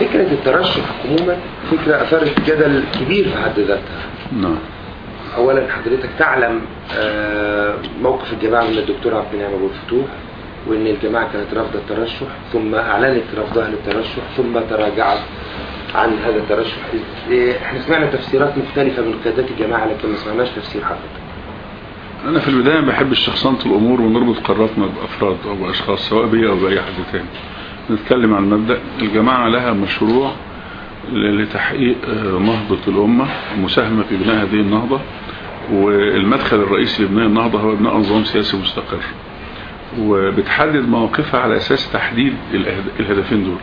فكرة الترشح عموما فكرة أثارت جدل كبير في حد ذاتها. نعم. أولا حضرتك تعلم آه، موقف الجماعة من الدكتور عبد المنعم أبو الفتوح وإن الجماعة كانت رافضة الترشح ثم أعلنت رفضها للترشح ثم تراجعت عن هذا الترشح. إحنا سمعنا تفسيرات مختلفة من قيادات الجماعة لكن ما سمعناش تفسير حضرتك أنا في البداية ما بحبش شخصنة الأمور ونربط قراراتنا بأفراد أو بأشخاص سواء بي أو بأي حد تاني. نتكلم عن مبدأ الجماعة لها مشروع لتحقيق آه، نهضة الأمة مساهمة في بناء هذه النهضة. والمدخل الرئيسي لبناء النهضة هو بناء نظام سياسي مستقر. وبتحدد مواقفها على أساس تحديد الهدفين دول.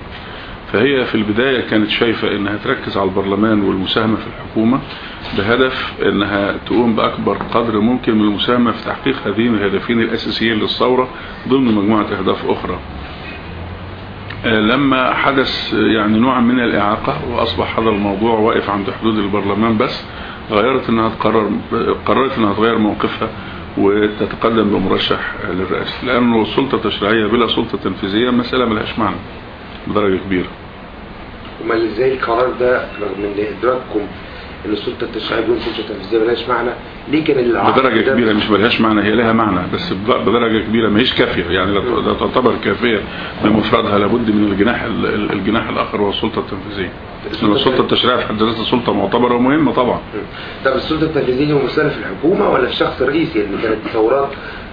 فهي في البداية كانت شايفة إنها تركز على البرلمان والمساهمة في الحكومة بهدف إنها تقوم بأكبر قدر ممكن من المساهمة في تحقيق هذين الهدفين الأساسيين للثورة ضمن مجموعة أهداف أخرى. آه، لما حدث آه، يعني نوع من الإعاقة وأصبح هذا الموضوع واقف عند حدود البرلمان بس غيرت إنها تقرر قررت إنها تغير موقفها وتتقدم بمرشح آه، للرئاسة لأنه السلطة التشريعية بلا سلطة تنفيذية مسألة ملهاش معنى بدرجة كبيرة. امال إزاي القرار ده رغم إن إدراككم ان السلطة التشريعية بدون سلطة تنفيذيه ملهاش معنى. ليه كان العقد بدرجة ده- كبيرة مش ملهاش معنى هي لها معنى بس بد- بدرجة كبيرة ما هيش كافية. يعني لا تعتبر كافية بمفردها لابد من الجناح ال- ال- الجناح الآخر وهو السلطة التنفيذية. إنما السلطة التشريعية في حد ذاتها سلطة معتبرة ومهمة طبعا. طب السلطة التنفيذية ممثله في الحكومة ولا في الشخص الرئيسي اللي كانت ثورات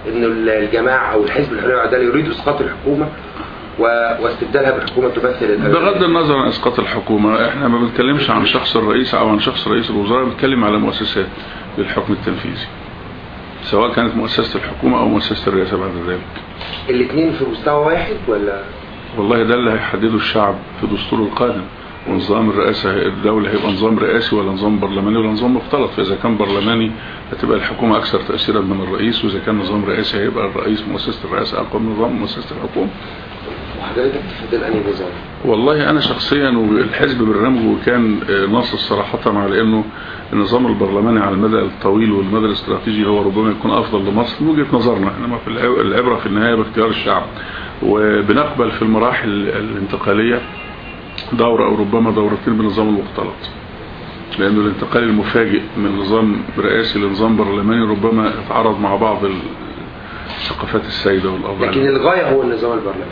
إن الجماعة أو الحزب الحرية والعداله يريد إسقاط الحكومة. واستبدالها بحكومه تمثل الأغلبية. بغض النظر عن إسقاط الحكومة إحنا ما بنتكلمش عن شخص الرئيس أو عن شخص رئيس الوزراء بنتكلم على مؤسسات للحكم التنفيذي سواء كانت مؤسسة الحكومة أو مؤسسة الرئاسة بعد ذلك. الاثنين في مستوى واحد ولا؟ والله ده اللي هيحدده الشعب في دستوره القادم ونظام الرئاسة الدولة هيبقى نظام رئاسي ولا نظام برلماني ولا نظام مختلط. فإذا كان برلماني هتبقى الحكومة أكثر تأثيرا من الرئيس وإذا كان نظام رئاسي هيبقى الرئيس مؤسسة الرئاسة أقوى من نظام مؤسسة الحكومة. وحضرتك تفضل أنهي نظام؟ والله أنا شخصيا والحزب برنامجه كان آه، ناصص صراحة على أنه النظام البرلماني على المدى الطويل والمدى الاستراتيجي هو ربما يكون أفضل لمصر من وجهة نظرنا إنما في الع- العبرة في النهاية باختيار الشعب. وبنقبل في المراحل الانتقالية دورة أو ربما دورتين بالنظام المختلط. لأنه الانتقال المفاجئ من نظام رئاسي لنظام برلماني ربما يتعارض مع بعض ال- الثقافات السائدة والأوضاع لكن الغاية هو النظام البرلماني.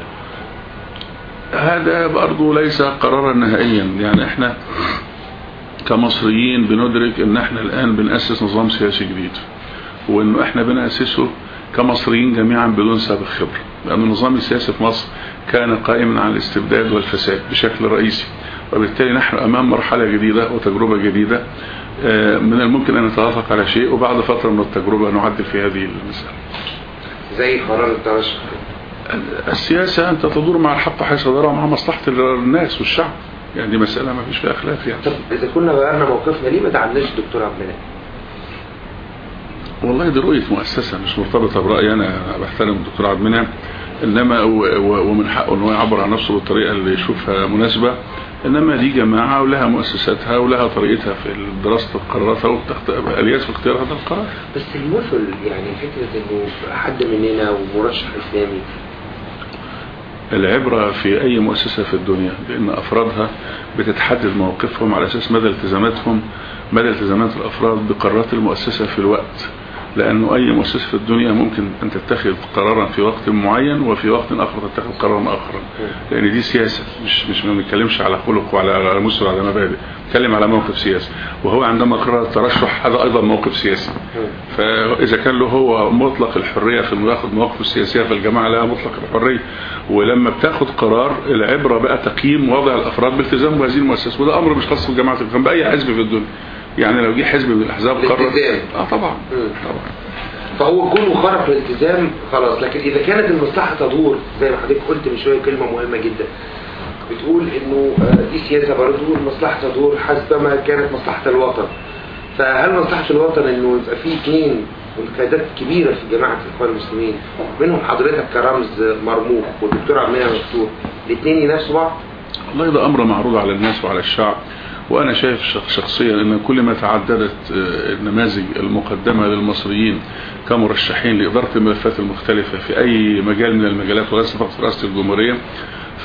هذا برضو ليس قرارا نهائيا. يعني إحنا كمصريين بندرك ان إحنا الآن بنأسس نظام سياسي جديد وانه إحنا بنأسسه كمصريين جميعا بدون سابق خبرة لأن النظام السياسي في مصر كان قائما على الاستبداد والفساد بشكل رئيسي وبالتالي نحن أمام مرحلة جديدة وتجربة جديدة آه، من الممكن أن نتوافق على شيء وبعد فترة من التجربة نعدل في هذه المسألة. زي قرار الترشح السياسة أنت تدور مع الحق حيث تدور مع مصلحة الناس والشعب. يعني دي مسألة ما فيش فيها خلاف يعني. طب إذا كنا غيرنا موقفنا ليه ما دعمناش الدكتور عبد المنعم؟ والله دي رؤية مؤسسة مش مرتبطة برأيي أنا. بحترم الدكتور عبد المنعم. إنما ومن حقه إن هو يعبر عن نفسه بالطريقة اللي يشوفها مناسبة. إنما دي جماعة ولها مؤسساتها ولها طريقتها في دراسة قراراتها وبتخت- آليات في اختيار هذا القرار. بس المثل يعني فكره إنه حد مننا ومرشح إسلامي العبرة في أي مؤسسة في الدنيا بأن أفرادها بتتحدد مواقفهم على أساس مدى التزاماتهم مدى التزامات الأفراد بقرارات المؤسسة في الوقت. لأنه أي مؤسسة في الدنيا ممكن أن تتخذ قرارا في وقت معين وفي وقت آخر تتخذ قرارا آخر. لأن دي سياسة. مش مش ما بنتكلمش على خلق وعلى على مستوى على مبادئ. نتكلم على موقف سياسي. وهو عندما قرر الترشح هذا أيضا موقف سياسي. فإذا كان له هو مطلق الحرية في إنه يأخذ مواقفه السياسية فالجماعة لها مطلق الحرية. ولما بتاخد قرار العبرة بقى تقييم وضع الأفراد بالتزام بهذه المؤسسة. وده أمر مش خاص الإخوان بأي حزب في الدنيا. يعني لو جه حزب من الأحزاب قرر. آه طبعا. مم. طبعا. فهو كونه خرق الالتزام خلاص. لكن إذا كانت المصلحة تدور زي ما حضرتك قلت من شوية كلمة مهمة جدا. بتقول إنه آه، دي سياسة برضه المصلحة تدور حسب ما كانت مصلحة الوطن. فهل مصلحة الوطن إنه يبقى في اثنين قيادات كبيرة في جماعة الإخوان المسلمين منهم حضرتك كرمز مرموق والدكتور عبد المنعم مفتوح الاثنين ينافسوا بعض؟ والله ده أمر معروض على الناس وعلى الشعب. وأنا شايف شخ- شخصيا أن كل ما تعددت آه، النماذج المقدمة للمصريين كمرشحين لإدارة الملفات المختلفة في أي مجال من المجالات وليس فقط رئاسة الجمهورية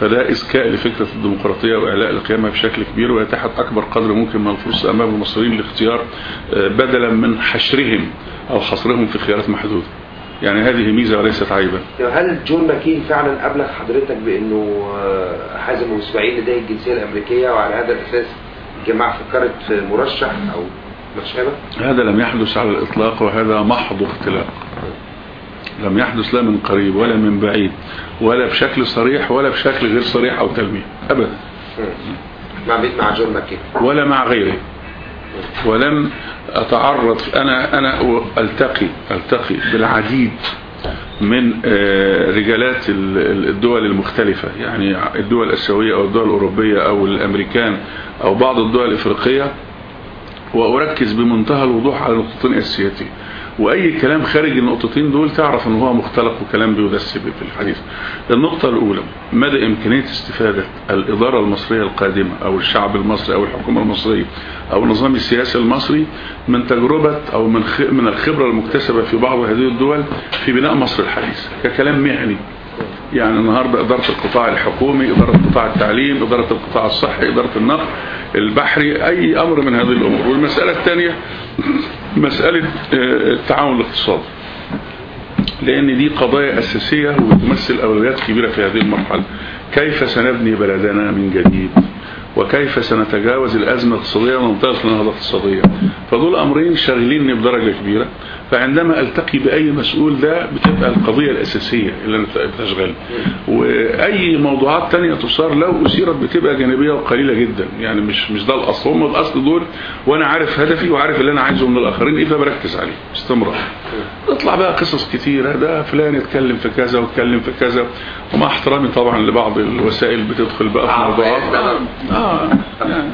فده إذكاء لفكرة الديمقراطية وإعلاء القيامة بشكل كبير ويتاحت أكبر قدر ممكن من الفرصة أمام المصريين لاختيار آه، بدلا من حشرهم أو حصرهم في خيارات محدودة. يعني هذه ميزة وليست عيبا هل جون ماكين فعلا أبلغ حضرتك بأنه آه، حازم أبو إسماعيل لديه الجنسية الأمريكية وعلى هذا الأساس الجماعة فكرت مرشح أو ما شابه؟ هذا لم يحدث على الإطلاق وهذا محض اختلاق. لم يحدث لا من قريب ولا من بعيد ولا بشكل صريح ولا بشكل غير صريح أو تلميح أبدا. مع مين؟ مع جون ماكين ولا مع غيره. ولم أتعرض أنا أنا ألتقي ألتقي بالعديد. من آه، رجالات ال- ال- الدول المختلفة. يعني الدول الآسيوية أو الدول الأوروبية أو الأمريكان أو بعض الدول الإفريقية. وأركز بمنتهى الوضوح على نقطتين أساسيتين وأي كلام خارج النقطتين دول تعرف أنه هو مختلق وكلام بيدس في الحديث. النقطة الأولى مدى إمكانية استفادة الإدارة المصرية القادمة أو الشعب المصري أو الحكومة المصرية أو النظام السياسي المصري من تجربة أو من من الخبرة المكتسبة في بعض هذه الدول في بناء مصر الحديثة ككلام مهني. يعني النهاردة إدارة القطاع الحكومي إدارة قطاع التعليم إدارة القطاع الصحي إدارة النقل البحري أي أمر من هذه الأمور. والمسألة الثانية مسألة آه، التعاون الاقتصادي. لأن دي قضايا أساسية وتمثل أولويات كبيرة في هذه المرحلة. كيف سنبني بلدنا من جديد؟ وكيف سنتجاوز الأزمة الاقتصادية وننطلق لنهضة اقتصادية؟ فدول أمرين شاغليني بدرجة كبيرة. فعندما ألتقي بأي مسؤول ده بتبقى القضية الأساسية اللي أنا بتشغل. وأي موضوعات تانية تصار لو أثيرت بتبقى جانبية وقليلة جدا. يعني مش مش ده الأصل. هم الأصل دول وأنا عارف هدفي وعارف اللي أنا عايزه من الآخرين إيه فبركز عليه باستمرار تطلع بقى قصص كتيرة. ده فلان يتكلم في كذا واتكلم في كذا. ومع احترامي طبعا لبعض الوسائل بتدخل بقى في آه، موضوعات آه. آه يعني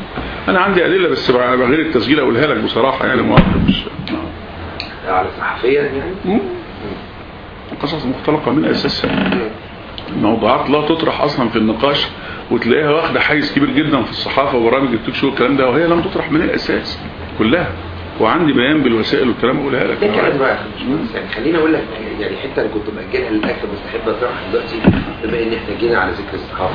أنا عندي أدلة بس غير التسجيل أقولها لك بصراحة يعني مؤخر مش آه. على صحفيا يعني. قصص مختلقه من اساسها موضوعات لا تطرح أصلا في النقاش وتلاقيها واخدة حيز كبير جدا في الصحافة وبرامج التوك شو والكلام ده وهي لم تطرح من الأساس كلها. وعندي بيان بالوسائل والكلام اقولها لك. كلام بقى. يعني خليني أقول لك يعني حتة أنا كنت مأجلها للاخر بس أحب أطرحها دلوقتي بما إن إحنا جينا على ذكر الصحافة.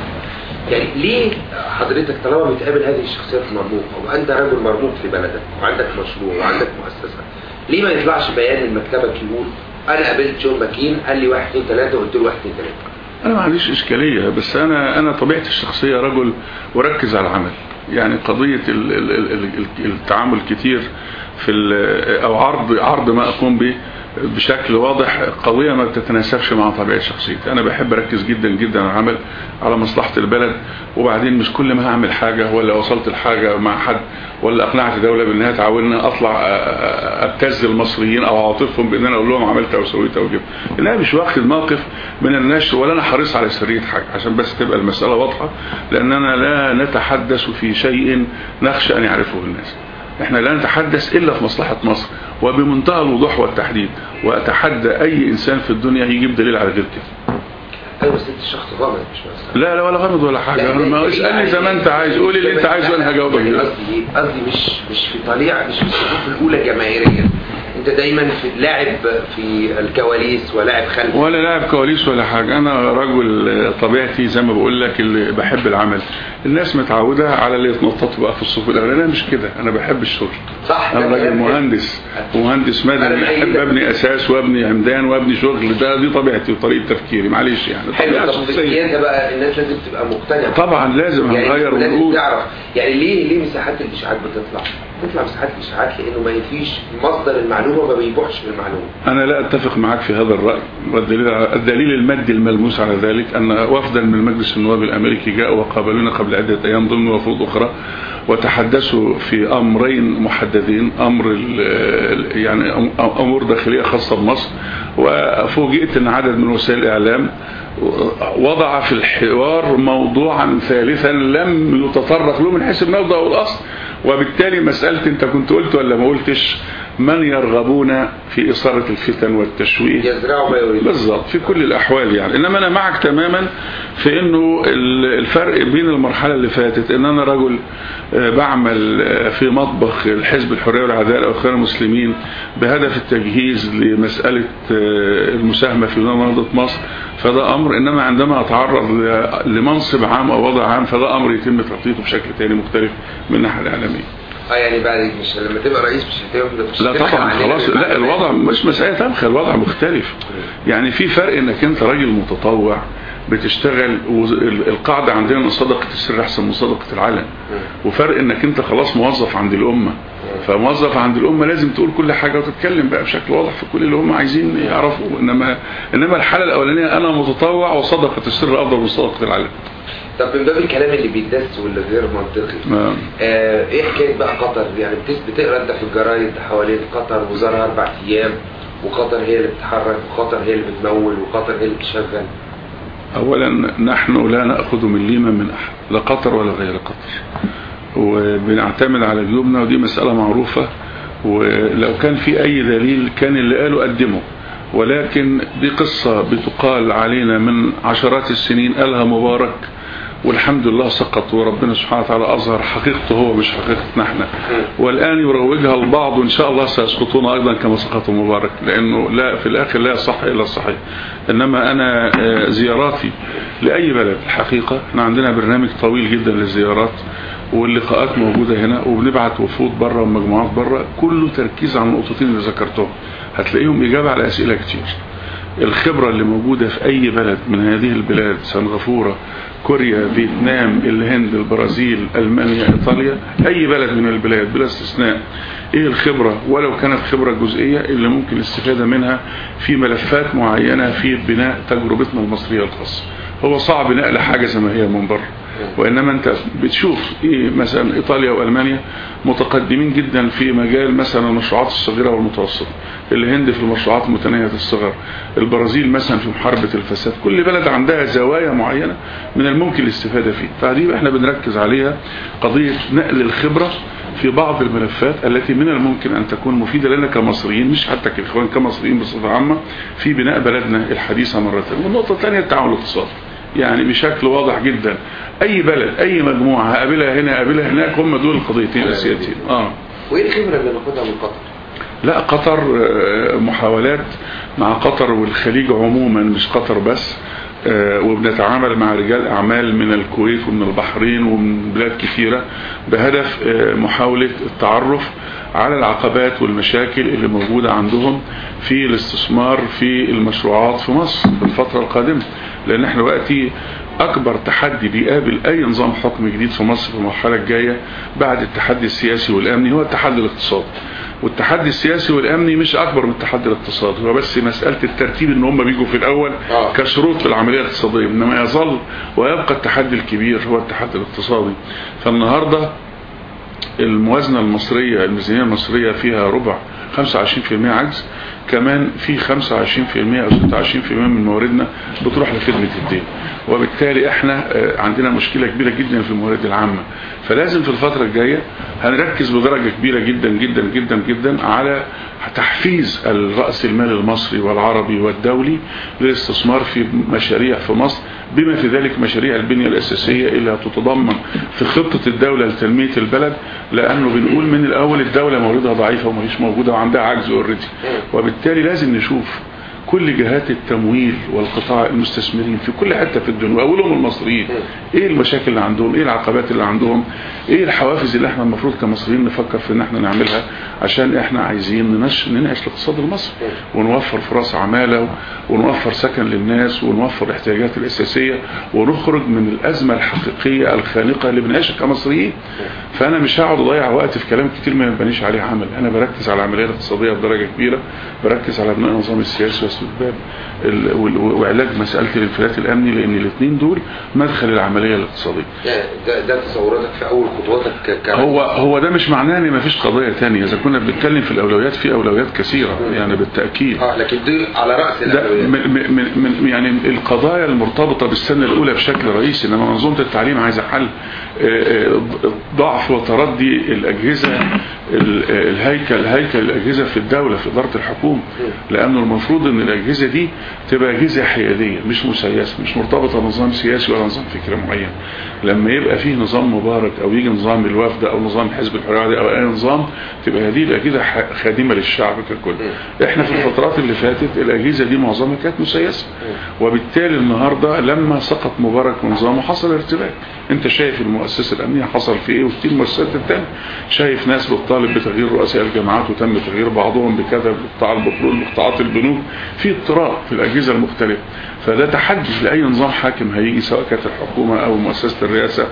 يعني ليه حضرتك طالما بتقابل هذه الشخصيات المرموقة وأنت رجل مرموق في بلدك وعندك مشروع وعندك مؤسسة ليه ما يطلعش بيان من مكتبك يقول أنا قابلت جون ماكين قال لي واحد اثنين ثلاثة وقلت له واحد اثنين ثلاثة أنا ما عنديش إشكالية بس أنا أنا طبيعتي الشخصية رجل وركز على العمل. يعني ال- التعامل كتير في أو عرض عرض ما أقوم به بشكل واضح قضية ما بتتناسبش مع طبيعة شخصيتي. أنا بحب أركز جدا جدا على العمل على مصلحة البلد وبعدين مش كل ما هعمل حاجة ولا وصلت لحاجة مع حد ولا أقنعت دولة بأنها تعاوننا أطلع أبتز المصريين أو أعاطفهم بأن أنا أقول لهم عملت أو سويت أو جبت أنا مش واخد موقف من النشر ولا أنا حريص على سرية حاجة. عشان بس تبقى المسألة واضحة لأننا لا نتحدث في شيء نخشى أن يعرفه الناس. إحنا لا نتحدث إلا في مصلحة مصر وبمنتهى الوضوح والتحديد وأتحدى أي إنسان في الدنيا يجيب دليل على غير كده أيوه بس أنت شخص غامض مش لا لا ولا غامض ولا حاجة ما اسألني زي ما أنت عايز قولي اللي أنت عايزه أنا هجاوبك يعني. قصدي؟ قصدي مش مش في طليعه مش في الصفوف الأولى جماهيريا انت دايما في لاعب في الكواليس ولاعب خلف ولا لاعب كواليس ولا حاجة. أنا رجل طبيعتي زي ما بقول لك اللي بحب العمل. الناس متعودة على اللي يتنططوا بقى في الصف الأولاني أنا مش كده. أنا بحب الشغل. صح ده راجل مهندس. ومهندس أنا مدني بحييك. أحب أبني أساس وأبني عمدان وأبني شغل. ده دي طبيعتي وطريقة تفكيري. معلش يعني. حلو. طب القيادة بقى الناس لازم تبقى مقتنعة. طبعا لازم يعني هنغير ونقول. تعرف يعني ليه ليه مساحات الإشاعات بتطلع؟ بتطلع مساحات الإشاعات لأنه ما يفيش مصدر المعلومة ما بيبوحش بالمعلومه أنا لا أتفق معك في هذا الرأي. والدليل الدليل المادي الملموس على ذلك أن وفدا من مجلس النواب الأمريكي جاءوا وقابلونا قبل عدة أيام ضمن وفود أخرى وتحدثوا في أمرين محددين. أمر يعني أم- أمور داخلية خاصة بمصر. وفوجئت أن عدد من وسائل الإعلام وضع في الحوار موضوعا ثالثا لم يتطرق له من حيث المبدأ والأصل وبالتالي مسألة أنت كنت قلت ولا ما قلتش من يرغبون في إثارة الفتن والتشويه؟ يزرعوا ما يريدون. بالظبط في كل الأحوال يعني. إنما أنا معك تماما في إنه ال- الفرق بين المرحلة اللي فاتت إن أنا رجل آه، بعمل آه، في مطبخ الحزب الحرية والعدالة وإخوان المسلمين بهدف التجهيز لمسألة آه، المساهمة في نهضة مصر فده أمر أمر إنما عندما أتعرض ل- لمنصب عام أو وضع عام فده أمر يتم تخطيطه بشكل تاني مختلف من الناحيه الإعلامية. آه يعني بعد مش لما تبقى رئيس مش هتبقى لا طبعا خلاص. لا الوضع مش مسألة تبخل الوضع مختلف. يعني في فرق إنك أنت راجل متطوع بتشتغل القاعدة عندنا صدقة السر أحسن من صدقة العلن. وفرق إنك أنت خلاص موظف عند الأمة. فموظف عند الأمة لازم تقول كل حاجة وتتكلم بقى بشكل واضح في كل اللي هم عايزين يعرفوا انما إنما الحالة الأولانية أنا متطوع وصدقة السر افضل من صدقة العلن طب من باب الكلام اللي بيدس واللي غير منطقي. ما- آه إيه حكاية بقى قطر؟ يعني بتقرأ أنت في الجرايد حوالين قطر وزارها أربع أيام وقطر هي اللي بتتحرك وقطر هي اللي بتمول وقطر هي اللي بتشغل. اولا نحن لا نأخذ مليما من أحد لا قطر ولا غير قطر. وبنعتمد على جيوبنا ودي مسألة معروفة. ولو كان في أي دليل كان اللي قاله قدمه. ولكن دي قصة بتقال علينا من عشرات السنين قالها مبارك. والحمد لله سقط وربنا سبحانه وتعالى أظهر حقيقته هو مش حقيقتنا إحنا. والآن يروجها البعض وان شاء الله سيسقطون أيضا كما سقط مبارك لأنه لا في الآخر لا يصح إلا الصحيح. إنما أنا آه، زياراتي لأي بلد. الحقيقة إحنا عندنا برنامج طويل جدا للزيارات واللقاءات موجودة هنا وبنبعت وفود بره ومجموعات بره كله تركيز على النقطتين اللي ذكرتهم. هتلاقيهم إجابة على أسئلة كتير. الخبرة اللي موجودة في أي بلد من هذه البلاد سنغافورة كوريا فيتنام الهند البرازيل ألمانيا إيطاليا أي بلد من البلاد بلا استثناء إيه الخبرة؟ ولو كانت خبرة جزئية اللي ممكن الاستفادة منها في ملفات معينة في بناء تجربتنا المصرية الخاصة. هو صعب نقل حاجة زي ما هي من بره. وإنما أنت بتشوف إيه مثلا إيطاليا وألمانيا متقدمين جدا في مجال مثلا المشروعات الصغيرة والمتوسطة. الهند في المشروعات متناهية الصغر البرازيل مثلا في محاربة الفساد. كل بلد عندها زوايا معينة من الممكن الاستفادة فيه. فدي إحنا بنركز عليها قضية نقل الخبرة في بعض الملفات التي من الممكن أن تكون مفيدة لنا كمصريين مش حتى كإخوان كمصريين بصفة عامة في بناء بلدنا الحديثة مرة ثانية والنقطة الثانية التعاون الاقتصادي. يعني بشكل واضح جدا. أي بلد أي مجموعة هقابلها هنا هقابلها هناك هم دول القضيتين الأساسيتين. آه. وإيه الخبرة اللي ناخدها من قطر؟ لا قطر آه، محاولات مع قطر والخليج عموما مش قطر بس. وبنتعامل مع رجال أعمال من الكويت ومن البحرين ومن بلاد كثيرة بهدف آه، محاولة التعرف على العقبات والمشاكل اللي موجودة عندهم في الاستثمار في المشروعات في مصر في الفترة القادمة. لأن إحنا دلوقتي أكبر تحدي بيقابل أي نظام حكم جديد في مصر في المرحلة الجاية بعد التحدي السياسي والأمني هو التحدي الاقتصادي. والتحدي السياسي والأمني مش أكبر من التحدي الاقتصادي هو بس مسألة الترتيب إن هم بيجوا في الأول آه. كشروط في العملية الاقتصادية إنما يظل ويبقى التحدي الكبير هو التحدي الاقتصادي. فالنهاردة الموازنة المصرية الميزانية المصرية فيها ربع 25% عجز. كمان في 25% أو 26% من مواردنا بتروح لخدمة الدين. وبالتالي إحنا آه، عندنا مشكلة كبيرة جدا في الموارد العامة. فلازم في الفترة الجاية هنركز بدرجة كبيرة جدا جدا جدا جدا على تحفيز الرأس المال المصري والعربي والدولي للاستثمار في مشاريع في مصر بما في ذلك مشاريع البنية الأساسية اللي هتتضمن في خطة الدولة لتنمية البلد لأنه بنقول من الأول الدولة موردها ضعيفة ومش موجودة وعندها عجز اوريدي وبالتالي لازم نشوف كل جهات التمويل والقطاع المستثمرين في كل حتة في الدنيا وأولهم المصريين. إيه المشاكل اللي عندهم؟ إيه العقبات اللي عندهم؟ إيه الحوافز اللي إحنا المفروض كمصريين نفكر في إن إحنا نعملها عشان إحنا عايزين ننش ننعش الاقتصاد المصري ونوفر فرص عمالة ونوفر سكن للناس ونوفر الاحتياجات الأساسية ونخرج من الأزمة الحقيقية الخانقة اللي بنعيشها كمصريين. فأنا مش هقعد أضيع وقت في كلام كتير ما يبنيش عليه عمل. أنا بركز على العملية الاقتصادية بدرجة كبيرة بركز على بناء النظام السياسي واستتباب وعلاج مسألة الانفلات الأمني لأن الاثنين دول مدخل العملية الاقتصادية. يعني ده, ده تصوراتك في أول خطواتك هو هو ده مش معناه إن مفيش قضايا تانية. إذا كنا بنتكلم في الأولويات في أولويات كثيرة يعني بالتأكيد. آه لكن دي على رأس ده الأولويات. من من يعني القضايا المرتبطة بالسنه الأولى بشكل رئيسي إنما منظومة التعليم عايزة حل آه، آه، ضعف وتردي الأجهزة ال- الهيكل هيكل الأجهزة في الدولة في إدارة الحكومة. لأنه المفروض أن الأجهزة دي تبقى أجهزة حيادية مش مسيسة مش مرتبطة بنظام سياسي ولا نظام فكري معين. لما يبقى فيه نظام مبارك أو يجي نظام الوفد أو نظام حزب الحرية أو أي نظام تبقى هذه الأجهزة خادمة للشعب ككل. إحنا في الفترات اللي فاتت الأجهزة دي معظمها كانت مسيسة وبالتالي النهاردة لما سقط مبارك ونظامه حصل ارتباك. أنت شايف المؤسسة الأمنية حصل في إيه وكتير المؤسسات التانية؟ شايف ناس بتطالب بتغيير رؤساء الجامعات وتم تغيير بعضهم بكذا بقطاع البترول بقطاعات البنوك. في اضطراب في الأجهزة المختلفة. فده تحدي لأي نظام حاكم هيجي سواء كانت الحكومة أو مؤسسة الرئاسة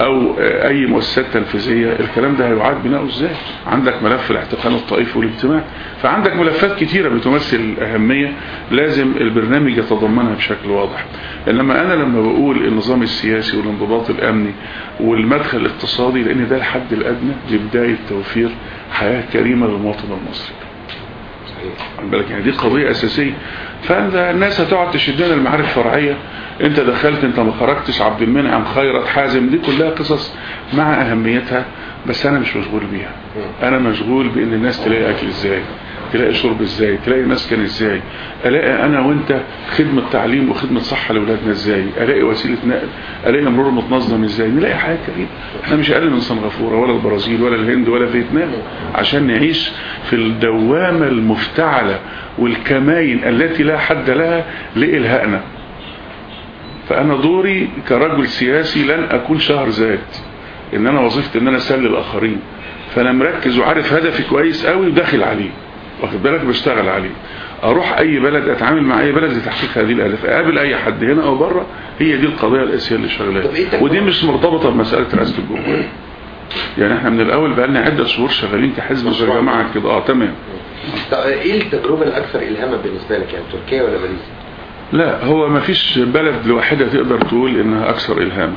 آه، أي مؤسسات تنفيذية. الكلام ده هيعاد بناؤه إزاي؟ عندك ملف الاحتقان الطائفي والاجتماعي فعندك ملفات كتيرة بتمثل أهمية لازم البرنامج يتضمنها بشكل واضح. إنما أنا لما بقول النظام السياسي والانضباط الأمني والمدخل الاقتصادي لأن ده الحد الأدنى لبداية توفير حياة كريمة للمواطن المصري. بالك يعني دي قضية أساسية. فأنت الناس هتقعد تشد لنا المعارف الفرعية أنت دخلت أنت ما خرجتش عبد المنعم خيرت حازم دي كلها قصص مع أهميتها بس أنا مش مشغول بيها. أنا مشغول بأن الناس تلاقي أكل إزاي. تلاقي شرب إزاي؟ تلاقي مسكن إزاي؟ ألاقي أنا وأنت خدمة تعليم وخدمة صحة لأولادنا إزاي؟ ألاقي وسيلة نقل؟ ألاقي مرور متنظم إزاي؟ نلاقي حياة كريمة إحنا مش أقل من سنغافورة ولا البرازيل ولا الهند ولا فيتنام عشان نعيش في الدوامة المفتعلة والكماين التي لا حد لها لإلهائنا فأنا دوري كرجل سياسي لن أكون شهر ذات إن أنا وظيفتي إن أنا أسلي الآخرين. فأنا مركز وعارف هدفي كويس قوي وداخل عليه. واخد بالك؟ بشتغل عليه. أروح أي بلد أتعامل مع أي بلد لتحقيق هذه الأهداف. أقابل أي حد هنا أو بره هي دي القضية الأساسية اللي إيه شغاله تجربة؟ ودي مش مرتبطة بمسألة رئاسة الجمهورية. يعني إحنا من الأول بقى لنا عدة شهور شغالين كحزب. جماعة كده. آه تمام. طب إيه التجربة الأكثر الهاما بالنسبة لك؟ يعني تركيا ولا باريس؟ لا هو ما فيش بلد لوحدها تقدر تقول إنها أكثر الهاما.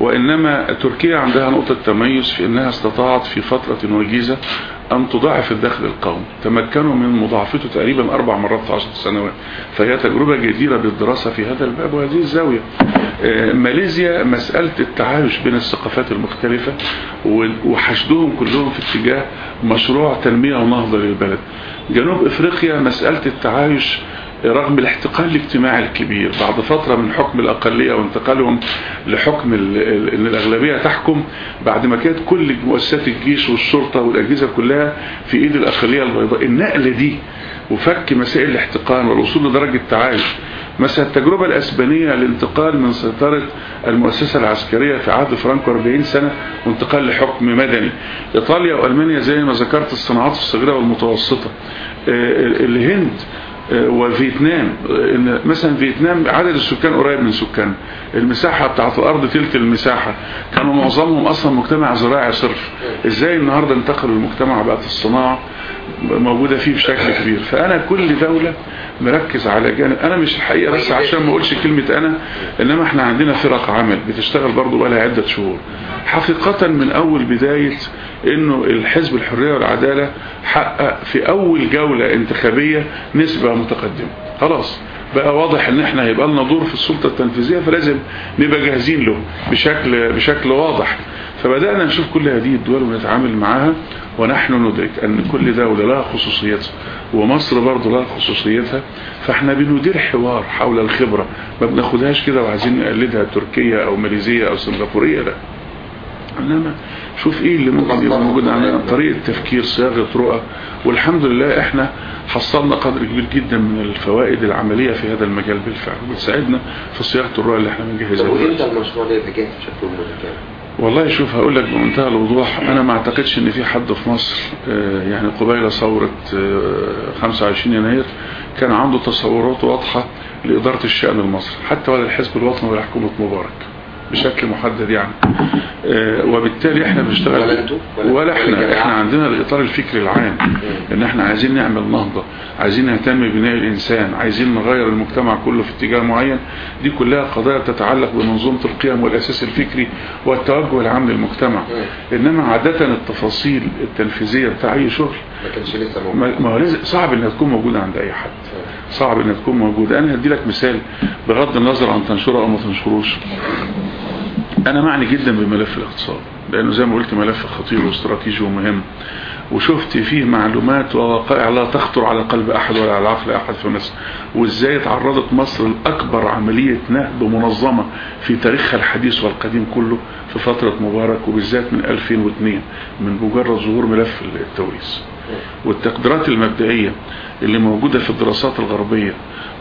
وإنما تركيا عندها نقطة تميز في إنها استطاعت في فترة وجيزة ان تضاعف الدخل القومي تمكنوا من مضاعفته تقريبا أربع مرات في عشر سنوات. فهي تجربة جديرة بالدراسة في هذا الباب وهذه الزاوية. آه، ماليزيا مسألة التعايش بين الثقافات المختلفة وحشدهم كلهم في اتجاه مشروع تنمية ونهضة للبلد. جنوب إفريقيا مسألة التعايش رغم الاحتقان الاجتماعي الكبير بعد فترة من حكم الأقلية وانتقالهم لحكم إن الأغلبية تحكم بعد ما كانت كل مؤسسات الجيش والشرطة والأجهزة كلها في إيد الأقلية البيضاء. النقلة دي وفك مسائل الاحتقان والوصول لدرجة تعايش. مثلا التجربة الأسبانية الانتقال من سيطرة المؤسسة العسكرية في عهد فرانكو 40 سنة وانتقال لحكم مدني. إيطاليا وألمانيا زي ما ذكرت الصناعات الصغيرة والمتوسطة. آه، الهند وفيتنام. آه، مثلا فيتنام عدد السكان قريب من سكان. المساحة بتاعت الأرض تلت المساحة. كانوا معظمهم أصلا مجتمع زراعي صرف. إزاي النهاردة انتقلوا المجتمع بقت الصناعة موجودة فيه بشكل كبير؟ فأنا كل دولة مركز على جانب أنا مش الحقيقة بس عشان ما أقولش كلمة أنا إنما إحنا عندنا فرق عمل بتشتغل برضو بقالها عدة شهور. حقيقة من أول بداية إنه الحزب الحرية والعدالة حقق في أول جولة انتخابية نسبة متقدمة خلاص. بقى واضح إن إحنا هيبقى لنا دور في السلطة التنفيذية فلازم نبقى جاهزين له بشكل بشكل واضح. فبدأنا نشوف كل هذه الدول ونتعامل معها ونحن ندرك أن كل دولة لها خصوصيتها ومصر برضه لها خصوصيتها. فإحنا بندير حوار حول الخبرة. ما بناخدهاش كده وعايزين نقلدها تركية أو ماليزية أو سنغافورية لا. إنما شوف إيه اللي ممكن يبقى موجود عندنا طريقة تفكير صياغة رؤى والحمد لله إحنا حصلنا قدر كبير جدا من الفوائد العملية في هذا المجال بالفعل وبتساعدنا في صياغة الرؤى اللي إحنا بنجهزها طب. وامتى المشروع ده يبقى جاهز بشكل متكامل؟ والله شوف هقول لك بمنتهى الوضوح أنا ما أعتقدش إن في حد في مصر آه، يعني قبيل ثورة آه، 25 يناير كان عنده تصورات واضحة لإدارة الشأن المصري حتى ولا الحزب الوطني ولا حكومة مبارك بشكل محدد يعني. آه، وبالتالي إحنا بنشتغل ولا أنتوا؟ ولا- إحنا؟ إحنا عندنا الإطار الفكري العام إن إحنا عايزين نعمل نهضة عايزين نهتم ببناء الإنسان عايزين نغير المجتمع كله في اتجاه معين. دي كلها قضايا تتعلق بمنظومة القيم والأساس الفكري والتوجه العام للمجتمع. إنما عادة التفاصيل التنفيذية بتاع أي شغل ما هو صعب إنها تكون موجودة عند أي حد. صعب إنها تكون موجودة. أنا هدي لك مثال بغض النظر عن تنشره أو ما تنشروش. أنا معني جدا بملف الاقتصاد لأنه زي ما قلت ملف خطير واستراتيجي ومهم وشفت فيه معلومات ووقائع لا تخطر على قلب أحد ولا على عقل أحد في مصر وإزاي تعرضت مصر لأكبر عملية نهب منظمة في تاريخها الحديث والقديم كله في فترة مبارك وبالذات من 2002 من مجرد ظهور ملف التوريث. والتقديرات المبدئية اللي موجودة في الدراسات الغربية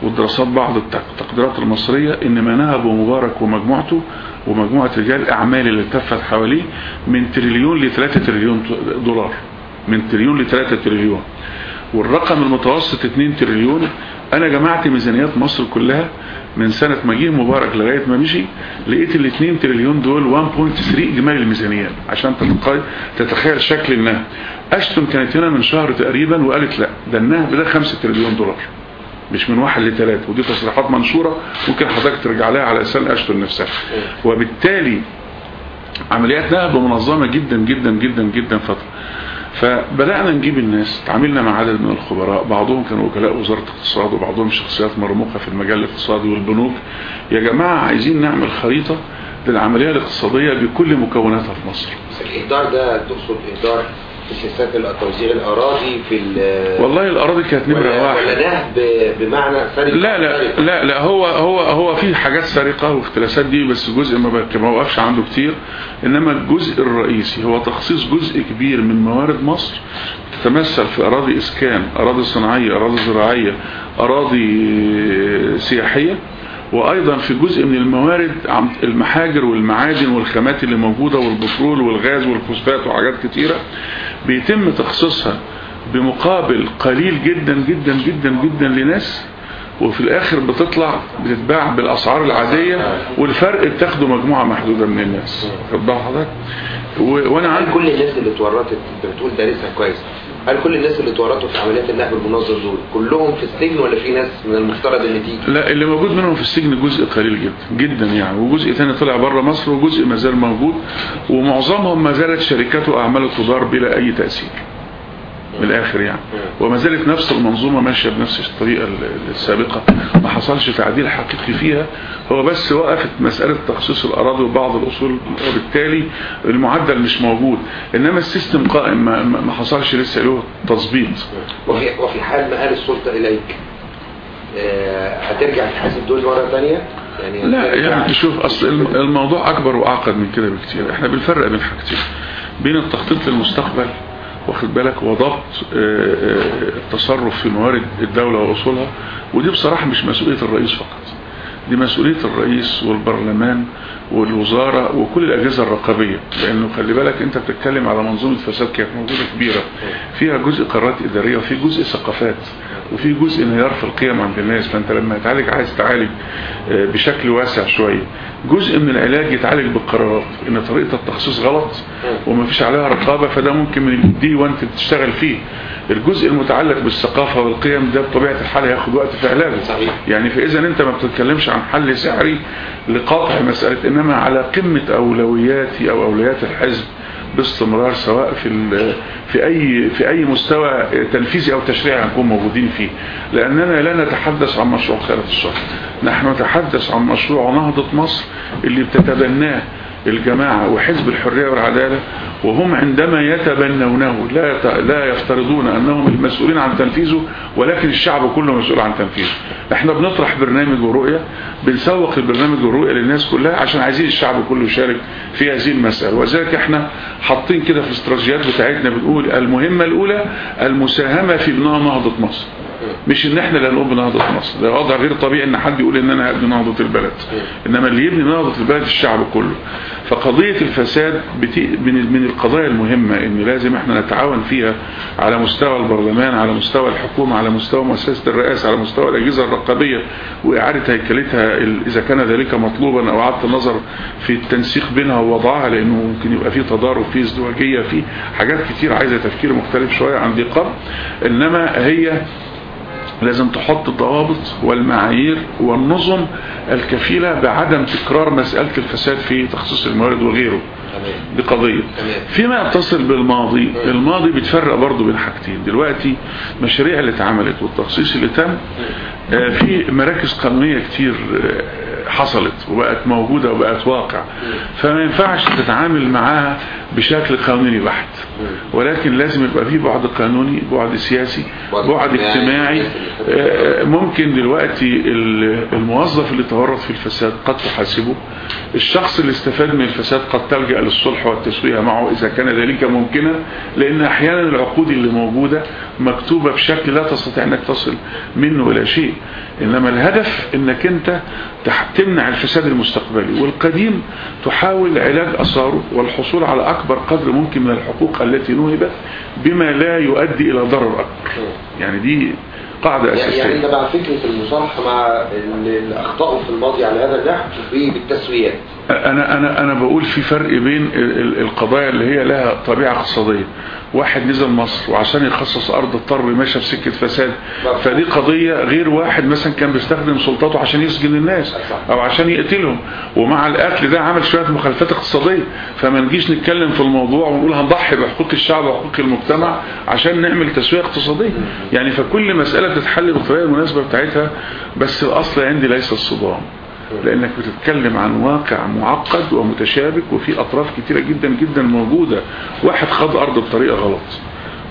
والدراسات بعض التقديرات المصرية إن ما نهبه مبارك ومجموعته ومجموعة رجال الأعمال اللي التفت حواليه من تريليون ل 3 تريليون دولار. من تريليون ل 3 تريليون. والرقم المتوسط 2 تريليون. أنا جمعت ميزانيات مصر كلها من سنة ما جه مبارك لغاية ما مشي لقيت ال 2 تريليون دول 1.3 اجمالي الميزانيات عشان تتخيل شكل النهب. أشتون كانت هنا من شهر تقريبا وقالت لا ده النهب ده 5 تريليون دولار مش من واحد لثلاثة ودي تصريحات منشورة ممكن حضرتك ترجع لها على لسان أشتون نفسها. وبالتالي عمليات نهب منظمة جدا جدا جدا جدا فترة. فبدأنا نجيب الناس تعاملنا مع عدد من الخبراء بعضهم كانوا وكلاء وزارة الاقتصاد وبعضهم شخصيات مرموقة في المجال الاقتصادي والبنوك. يا جماعة عايزين نعمل خريطة للعملية الاقتصادية بكل مكوناتها في مصر. الإهدار ده تقصد إهدار في سياسات توزيع الأراضي في والله الأراضي كانت ولا واحد. ولا نهب بمعنى سرقة لا لا سرقة. لا لا هو هو هو في حاجات سرقة واختلاسات دي بس جزء ما بق- ما وقفش عنده كتير. إنما الجزء الرئيسي هو تخصيص جزء كبير من موارد مصر تتمثل في أراضي إسكان أراضي صناعية أراضي زراعية أراضي سياحية. وأيضا في جزء من الموارد المحاجر والمعادن والخامات اللي موجودة والبترول والغاز والفوسفات وحاجات كتيرة بيتم تخصيصها بمقابل قليل جدا جدا جدا جدا لناس وفي الآخر بتطلع بتتباع بالأسعار العادية والفرق بتاخده مجموعة محدودة من الناس. خد بال حضرتك. و- وأنا هل عندي كل الناس اللي اتورطت بتقول دارسها كويس. هل كل الناس اللي اتورطوا في عمليات النهب المنظم دول كلهم في السجن ولا في ناس من المفترض إن تيجي؟ لا اللي موجود منهم في السجن جزء قليل جدا جدا يعني وجزء ثاني طلع بره مصر وجزء ما زال موجود ومعظمهم ما زالت شركات وأعمال تدار بلا أي تأثير. من الآخر يعني. وما زالت نفس المنظومة ماشية بنفس الطريقة ال- السابقة. ما حصلش تعديل حقيقي فيها. هو بس وقفت مسألة تخصيص الأراضي وبعض الأصول. وبالتالي المعدل مش موجود. إنما السيستم قائم. ما, حصلش لسه له تظبيط. وفي وفي حال ما قال السلطة إليك. آه، هترجع تحاسب دول مرة ثانية يعني لا يعني شوف أصل الم- الموضوع أكبر وأعقد من كده بكتير. إحنا بنفرق بين حاجتين. بين التخطيط للمستقبل واخد بالك وضبط آه، آه، التصرف في موارد الدولة وأصولها. ودي بصراحة مش مسؤولية الرئيس فقط دي مسؤولية الرئيس والبرلمان والوزارة وكل الأجهزة الرقابية لأنه خلي بالك أنت بتتكلم على منظومة فساد كانت موجودة كبيرة. فيها جزء قرارات إدارية وفي جزء ثقافات وفي جزء انهيار في القيم عند الناس. فأنت لما تعالج عايز تعالج آه، بشكل واسع شوية. جزء من العلاج يتعالج بالقرارات إن طريقة التخصيص غلط ومفيش عليها رقابة فده ممكن من الدي وانت تشتغل فيه. الجزء المتعلق بالثقافة والقيم ده بطبيعة الحال هياخد وقت في علاجه. يعني فإذا أنت ما بتتكلمش عن حل سعري لقطع مسألة إنما على قمة أولوياتي أو أولويات الحزب باستمرار سواء في في أي في أي مستوى تنفيذي أو تشريعي هنكون موجودين فيه. لأننا لا نتحدث عن مشروع خيرة الشر. نحن نتحدث عن مشروع نهضة مصر اللي بتتبناه الجماعة وحزب الحرية والعدالة وهم عندما يتبنونه لا لا يفترضون أنهم المسؤولين عن تنفيذه ولكن الشعب كله مسؤول عن تنفيذه. إحنا بنطرح برنامج ورؤية بنسوق البرنامج والرؤية للناس كلها عشان عايزين الشعب كله يشارك في هذه المسألة. وذلك إحنا حاطين كده في الاستراتيجيات بتاعتنا بنقول المهمة الأولى المساهمة في بناء نهضة مصر. مش إن إحنا اللي هنقوم بنهضة مصر. ده وضع غير طبيعي إن حد يقول ان أنا هبني نهضة البلد. إنما اللي يبني نهضة البلد الشعب كله. فقضية الفساد بتي من من القضايا المهمة إن لازم إحنا نتعاون فيها على مستوى البرلمان على مستوى الحكومة على مستوى مؤسسة الرئاسة على مستوى الأجهزة الرقابية وإعادة هيكلتها إذا كان ذلك مطلوبا أو اعادة النظر في التنسيق بينها ووضعها لأنه ممكن يبقى في تضارب في ازدواجية في حاجات كتير عايزة تفكير مختلف شوية عن دي قبل. إنما هي لازم تحط الضوابط والمعايير والنظم الكفيلة بعدم تكرار مسألة الفساد في تخصيص الموارد وغيره. دي قضية. فيما يتصل بالماضي الماضي بيتفرق برضو بين حاجتين. دلوقتي المشاريع اللي اتعملت والتخصيص اللي تم آه، في مراكز قانونية كتير آه، حصلت وبقت موجودة وبقت واقع. فما ينفعش تتعامل معاها بشكل قانوني بحت. ولكن لازم يبقى فيه بعد قانوني بعد سياسي بعد اجتماعي. اجتماعي. آه، ممكن دلوقتي ال- الموظف اللي تورط في الفساد قد تحاسبه. الشخص اللي استفاد من الفساد قد تلجأ للصلح والتسوية معه إذا كان ذلك ممكنا لأن أحيانا العقود اللي موجودة مكتوبة بشكل لا تستطيع أنك تصل منه إلى شيء. إنما الهدف أنك أنت تمنع الفساد المستقبلي والقديم تحاول علاج أثاره والحصول على أكبر قدر ممكن من الحقوق التي نهبت بما لا يؤدي إلى ضرر أكبر. يعني دي قاعدة يعني يعني أساسية انت مع فكرة المصالحة مع ال- اللي اخطاوا في الماضي على هذا النحو بالتسويات. أنا أنا أنا بقول في فرق بين ال- ال- القضايا اللي هي لها طبيعة اقتصادية. واحد نزل مصر وعشان يخصص أرض اضطر ماشي في سكة فساد. فدي قضية غير واحد مثلا كان بيستخدم سلطاته عشان يسجن الناس أو عشان يقتلهم. ومع القتل ده عمل شوية مخالفات اقتصادية. فما نجيش نتكلم في الموضوع ونقول هنضحي بحقوق الشعب وحقوق المجتمع عشان نعمل تسوية اقتصادية. يعني فكل مسألة بتتحل بالطريقة المناسبة بتاعتها بس الأصل عندي ليس الصدام. لأنك بتتكلم عن واقع معقد ومتشابك وفي أطراف كتيرة جدا جدا موجودة. واحد خد ارض بطريقة غلط.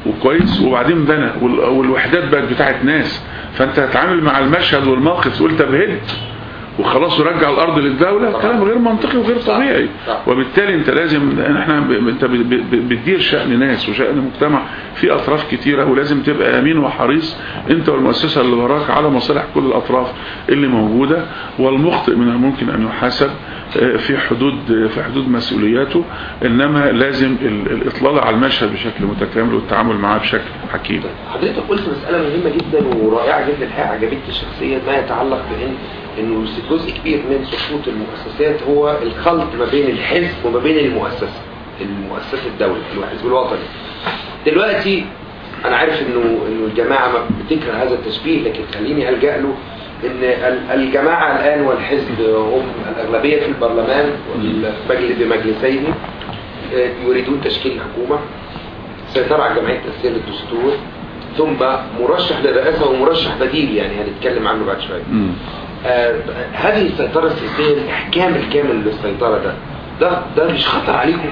وكويس. وبعدين بنى. وال- والوحدات بقت بتاعت ناس. فأنت هتعامل مع المشهد والموقف تقول طب هدت وخلاص ورجع الأرض للدولة طبعا. كلام غير منطقي وغير صح. طبيعي صح. وبالتالي انت لازم إحنا ب- انت بتدير شأن ناس وشأن مجتمع في أطراف كتيرة ولازم تبقى امين وحريص انت والمؤسسة اللي وراك على مصالح كل الأطراف اللي موجودة والمخطئ من الممكن أن يحاسب في حدود في حدود مسؤولياته إنما لازم ال- الاطلال على المشهد بشكل متكامل والتعامل معاه بشكل حكيم. حضرتك قلت مسألة مهمة جدا ورائعة جدا الحقيقة عجبتني شخصيا ما يتعلق بأن انه جزء كبير من سقوط المؤسسات هو الخلط ما بين الحزب وما بين المؤسسة المؤسسة الدولة الحزب الوطني دلوقتي أنا عارف إنه إنه الجماعة ما بتكره هذا التشبيه لكن خليني ألجأ له إن ال- الجماعة الآن والحزب هم الأغلبية في البرلمان والمجلس بمجلسين آه، يريدون تشكيل حكومة. سيطرة على الجمعية التأسيسية للدستور ثم مرشح للرئاسة ومرشح بديل يعني هنتكلم عنه بعد شوية. آه هذه السيطرة السياسية الإحكام الكامل للسيطرة ده ده ده مش خطر عليكم؟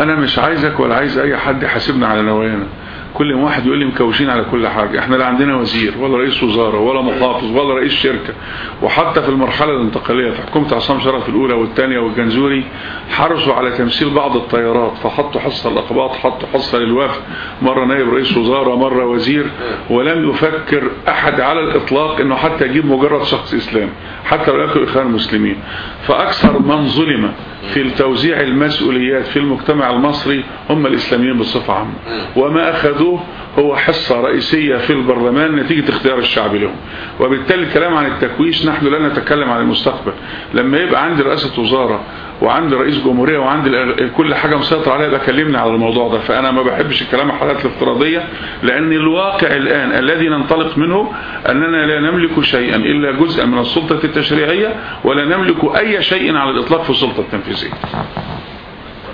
أنا مش عايزك ولا عايز أي حد يحاسبنا على نوايانا. كل واحد يقول لي مكوشين على كل حاجة. إحنا لا عندنا وزير ولا رئيس وزارة ولا محافظ ولا رئيس شركة. وحتى في المرحلة الانتقالية في حكومة عصام شرف الأولى والثانية والجنزوري حرصوا على تمثيل بعض الطيارات. فحطوا حصة الأقباط حطوا حصة للوفد مرة نائب رئيس وزارة مرة وزير. ولم يفكر أحد على الإطلاق إنه حتى يجيب مجرد شخص اسلام حتى لو يكون إخوان المسلمين فأكثر من ظلم في توزيع المسؤوليات في المجتمع المصري هم الإسلاميين بصفة عامة. وما اخذوه هو حصة رئيسية في البرلمان نتيجة اختيار الشعب لهم. وبالتالي الكلام عن التكويش نحن لا نتكلم عن المستقبل. لما يبقى عندي رئاسة وزارة وعندي رئيس جمهورية وعندي كل حاجة مسيطر عليها يبقى كلمني على الموضوع ده. فأنا ما بحبش الكلام عن الحالات الافتراضية لأن الواقع الآن الذي ننطلق منه أننا لا نملك شيئا إلا جزءا من السلطة التشريعية ولا نملك أي شيء على الإطلاق في السلطة التنفيذية.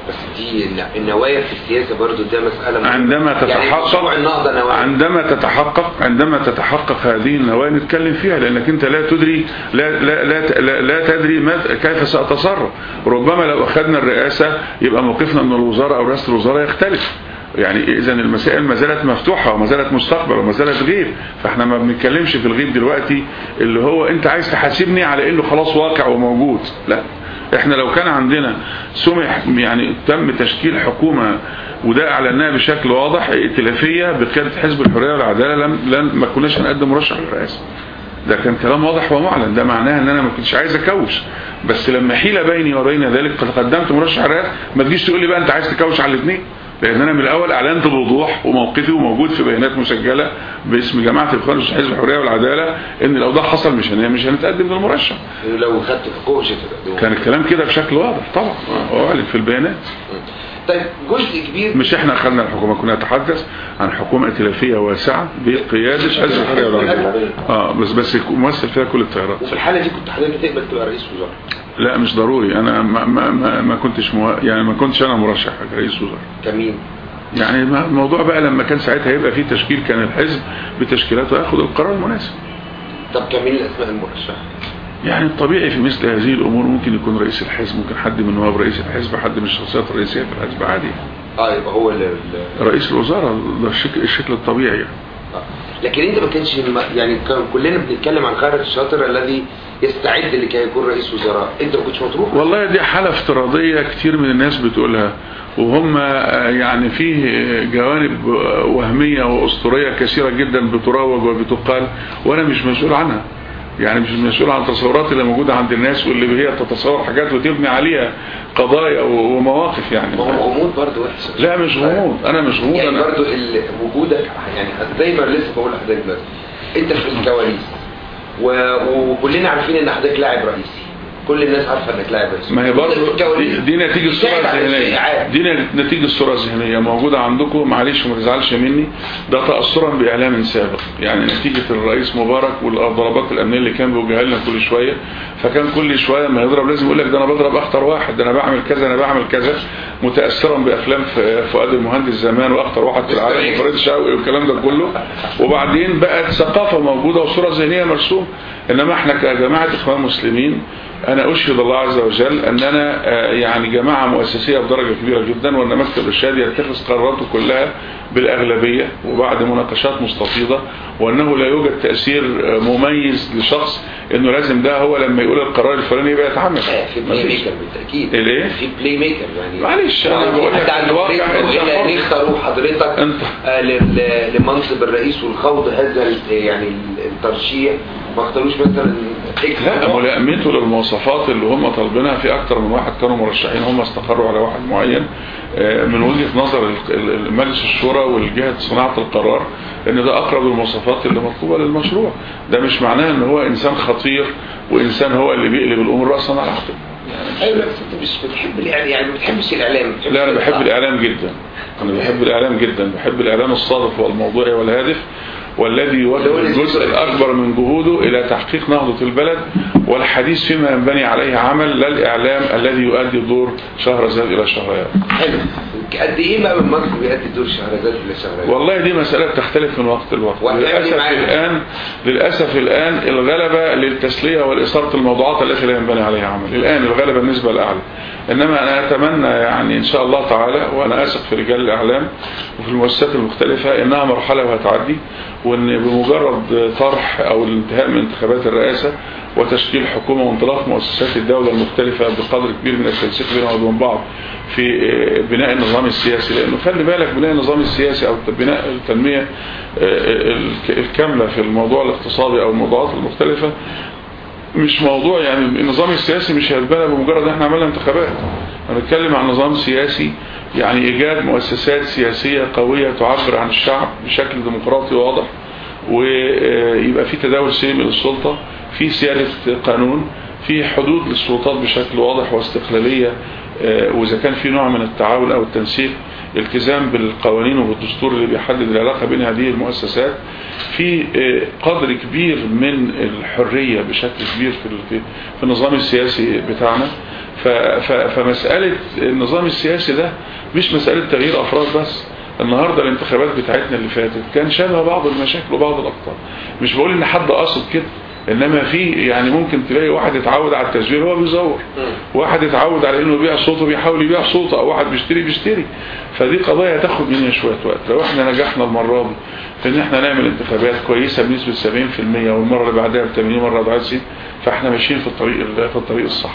بس دي الن- النوايا في السياسة برضو ده مهمة. عندما يعني تتحقق نوايا. عندما تتحقق عندما تتحقق هذه النوايا نتكلم فيها لأنك أنت لا تدري لا لا لا, لا, لا تدري ما كيف سأتصرف. ربما لو أخذنا الرئاسة يبقى موقفنا من الوزارة أو رئاسة الوزراء يختلف. يعني اذا المسائل ما زالت مفتوحة وما زالت مستقبل وما زالت غيب. فإحنا ما بنتكلمش في الغيب دلوقتي اللي هو أنت عايز تحاسبني على إنه خلاص واقع وموجود. لا. إحنا لو كان عندنا سمح يعني تم تشكيل حكومة وده اعلناها بشكل واضح ائتلافية بقيادة حزب الحرية والعدالة لم, لم ما كناش هنقدم مرشح للرئاسة. ده كان كلام واضح ومعلن. ده معناه إن أنا ما كنتش عايز أكوش. بس لما حيل بيني وبين ذلك قد قدمت مرشح رئاسة ما تجيش تقول لي بقى أنت عايز تكوش على الاثنين. لأن أنا من الأول أعلنت بوضوح وموقفي وموجود في بيانات مسجلة باسم جماعة الاخوان حزب الحرية والعدالة إن لو ده حصل مش هن- مش هنتقدم للمرشح. لو خدت حقوق مش. كان الكلام كده بشكل واضح طبعا. أعلن في البيانات. طيب جزء كبير مش إحنا أخذنا الحكومة كنا نتحدث عن حكومة ائتلافية واسعة بقيادة حزب الحرية والعدالة. آه بس بس يكون ممثل فيها كل التيارات وفي الحالة دي كنت حضرتك تقبل تبقى رئيس وزراء؟ لا مش ضروري. أنا ما ما ما, ما كنتش مو... يعني ما كنتش أنا مرشح رئيس وزراء. كمين؟ يعني الموضوع بقى لما كان ساعتها يبقى فيه تشكيل كان الحزب بتشكيلاته ياخد القرار المناسب. طب كمين الأسماء المرشحة؟ يعني الطبيعي في مثل هذه الأمور ممكن يكون رئيس الحزب ممكن حد من نواب رئيس الحزب حد من الشخصيات الرئيسية في الحزب عادي. آه يبقى هو اللي رئيس الوزراء ده الشكل الطبيعي يعني. آه. لكن انت ما كانش يعني كلنا بنتكلم عن خيرت الشاطر الذي يستعد لكي يكون رئيس وزراء. انت ما كنتش مطروح؟ والله دي حالة افتراضية كتير من الناس بتقولها. وهم آه، يعني فيه جوانب آه، وهمية وأسطورية كثيرة جدا بتروج وبتقال وأنا مش مسؤول عنها. يعني مش مسؤول عن التصورات اللي موجودة عند الناس واللي هي تتصور حاجات وتبني عليها قضايا ومواقف يعني. هو الغموض برضه وحش. لا مش غموض. أنا مش غموض يعني برضه وجودك يعني زي ما لسه بقول لحضرتك أنت في الكواليس. وكلنا عارفين إن حضرتك لاعب رئيسي. كل الناس عارفة إنك لاعب ما هي برضه دي, دي على الذهنية الشائعات. دي نتيجة الصورة الذهنية موجودة عندكم. معلش وما تزعلش مني. ده تأثرا بإعلام سابق. يعني نتيجة الرئيس مبارك والضربات الأمنية اللي كان بيوجهها لنا كل شوية. فكان كل شوية ما يضرب. لازم يقول لك ده أنا بضرب أخطر واحد. ده أنا بعمل كذا أنا بعمل كذا. متأثرا بأفلام ف- فؤاد المهندس زمان وأخطر واحد في العالم وفريد شوقي والكلام ده كله. وبعدين بقت ثقافة موجودة وصورة ذهنية مرسومة إنما إحنا كجماعة إخوان مسلمين أنا أشهد الله عز وجل أننا آه، يعني جماعة مؤسسية بدرجة كبيرة جدا وأن مكتب الإرشاد يتخذ قراراته كلها بالأغلبية وبعد مناقشات مستفيضة وأنه لا يوجد تأثير آه، مميز لشخص أنه لازم ده هو لما يقول القرار الفلاني يبقى يتعمل آه، في play. maker بالتأكيد. الإيه؟ في playmaker يعني. معلش، أنا بقول لك الواقع. ليه اختاروا حضرتك لمنصب الرئيس والخوض هذا يعني الترشيح. ما اختاروش مثلا لا ملائمته للمواصفات اللي هم طالبينها في أكتر من واحد كانوا مرشحين هم استقروا على واحد معين. آه، من وجهة نظر مجلس الشورى والجهة صناعة القرار إن ده أقرب المواصفات اللي مطلوبة للمشروع. ده مش معناه إن هو إنسان خطير وإنسان هو اللي بيقلب الأمور رأسا على عقب أيوه بس أنت مش بتحب الإعلام يعني ما بتحبش الإعلام. لا أنا بحب الإعلام. الإعلام جدا. أنا بحب الإعلام جدا. بحب الإعلام الصادق والموضوعي والهادف. والذي يوجه الجزء الأكبر من جهوده إلى تحقيق نهضة البلد والحديث فيما ينبني عليه عمل لا الإعلام الذي يؤدي دور شهر زاد إلى شهريار حلو. قد إيه بقى من مصر بيأدي دور شهرزاد إلى شهرزاد والله دي مسألة بتختلف من وقت لوقت. إيه للأسف؟ الآن للأسف الآن الغلبة للتسلية والإثارة الموضوعات التي لا ينبني عليها عمل. الآن الغلبة النسبة الأعلى إنما أنا أتمنى يعني إن شاء الله تعالى وأنا أثق في رجال الإعلام وفي المؤسسات المختلفة إنها مرحلة وهتعدي وإن بمجرد طرح أو الانتهاء من انتخابات الرئاسة وتشكيل حكومة وانطلاق مؤسسات الدولة المختلفة بقدر كبير من التنسيق بينها وبين بعض في بناء النظام السياسي لأنه خلي بالك بناء النظام السياسي أو بناء التنمية الك- الكاملة في الموضوع الاقتصادي أو الموضوعات المختلفة مش موضوع يعني النظام السياسي مش هيتبنى بمجرد إن إحنا عملنا انتخابات. أنا بتكلم عن نظام سياسي يعني إيجاد مؤسسات سياسية قوية تعبر عن الشعب بشكل ديمقراطي واضح ويبقى في تداول سلمي للسلطة في سيادة قانون في حدود للسلطات بشكل واضح واستقلالية آه، وإذا كان في نوع من التعاون أو التنسيق. التزام بالقوانين وبالدستور اللي بيحدد العلاقة بين هذه المؤسسات في آه، قدر كبير من الحرية بشكل كبير في ال- في- في النظام السياسي بتاعنا. فمسألة النظام السياسي ده مش مسألة تغيير أفراد بس. النهاردة الانتخابات بتاعتنا اللي فاتت كان شبه بعض المشاكل وبعض الأخطاء. مش بقول إن حد قصد كده. إنما في يعني ممكن تلاقي واحد اتعود على التزوير هو بيزور. واحد اتعود على إنه يبيع صوته بيحاول يبيع صوته أو واحد بيشتري بيشتري. فدي قضايا تاخد مننا شوية وقت. لو إحنا نجحنا المرة دي في إن إحنا نعمل انتخابات كويسة بنسبة 70% والمرة اللي بعدها ب 80 مره ضعف فإحنا ماشيين في الطريق ال- في الطريق الصح.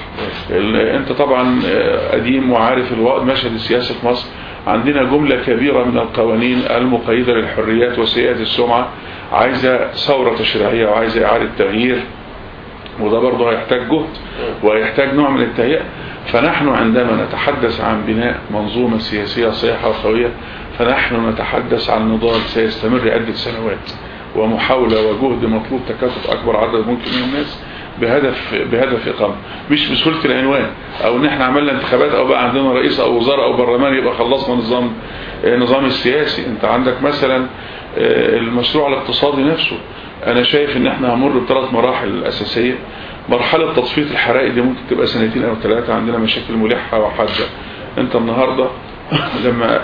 ال- أنت طبعا آه، قديم وعارف الوقت مشهد السياسي في مصر. عندنا جملة كبيرة من القوانين المقيدة للحريات وسيئة السمعة. عايزة ثورة تشريعية وعايزة إعادة تغيير وده برضه هيحتاج جهد وهيحتاج نوع من التهيئة. فنحن عندما نتحدث عن بناء منظومة سياسية صحيحة وقوية فنحن نتحدث عن نضال سيستمر عدة سنوات ومحاولة وجهد مطلوب تكاتف أكبر عدد ممكن من الناس بهدف بهدف إقامة. مش بسهولة العنوان أو إن إحنا عملنا انتخابات أو بقى عندنا رئيس أو وزارة أو برلمان يبقى خلصنا نظام النظام السياسي. أنت عندك مثلا آه، المشروع الاقتصادي نفسه. أنا شايف إن إحنا هنمر بثلاث مراحل أساسية. مرحلة تطفية الحرائق دي ممكن تبقى سنتين أو ثلاثة عندنا مشاكل ملحة وحادة. أنت النهاردة لما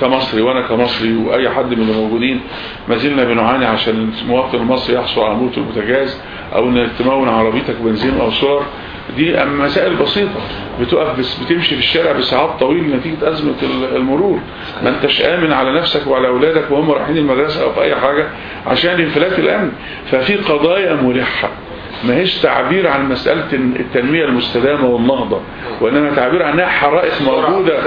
كمصري وأنا كمصري وأي حد من الموجودين ما زلنا بنعاني عشان المواطن المصري يحصل على أنبوبة البوتاجاز أو انك تمون عربيتك بنزين أو سولار. دي مسائل بسيطة بتقف بس بتمشي في الشارع بساعات طويلة نتيجة أزمة المرور. ما انتش آمن على نفسك وعلى أولادك وهم رايحين المدرسة أو في أي حاجة عشان انفلات الأمن. ففي قضايا ملحة ما هيش تعبير عن مسألة التنمية المستدامة والنهضة وإنما تعبير عنها حرائق موجودة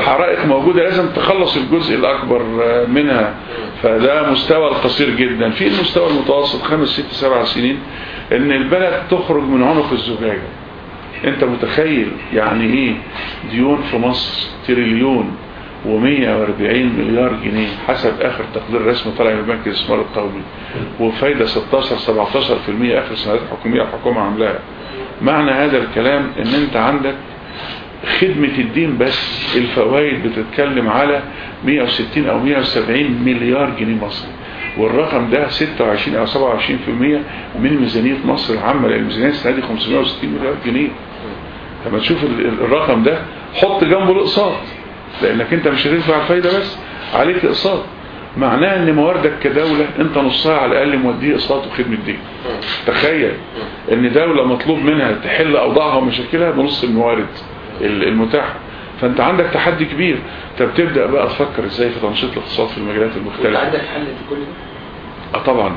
حرائق موجودة لازم تخلص الجزء الأكبر منها. فده مستوى القصير جدا. في المستوى المتوسط خمس ست سبع سنين إن البلد تخرج من عنق الزجاجة. أنت متخيل يعني إيه ديون في مصر تريليون؟ و140 مليار جنيه حسب آخر تقدير رسمي طالع من البنك الاستثمار القومي وفايدة 16 17% آخر سنوات حكوميه الحكومة عاملاها. معنى هذا الكلام إن أنت عندك خدمة الدين بس الفوائد بتتكلم على 160 أو 170 مليار جنيه مصري. والرقم ده 26 أو 27% من ميزانية مصر العامة لأن الميزانية السنة دي 560 مليار جنيه. لما تشوف الرقم ده حط جنبه الأقساط. لأنك أنت مش هتدفع الفايدة بس عليك اقساط معناه إن مواردك كدولة أنت نصها على الأقل موديه إقساط وخدمة دين. تخيل إن دولة مطلوب منها تحل أوضاعها ومشاكلها بنص الموارد المتاحة. فأنت عندك تحدي كبير. انت بتبدأ بقى تفكر إزاي في تنشيط الاقتصاد في المجالات المختلفة. عندك حل في كل ده؟ آه طبعا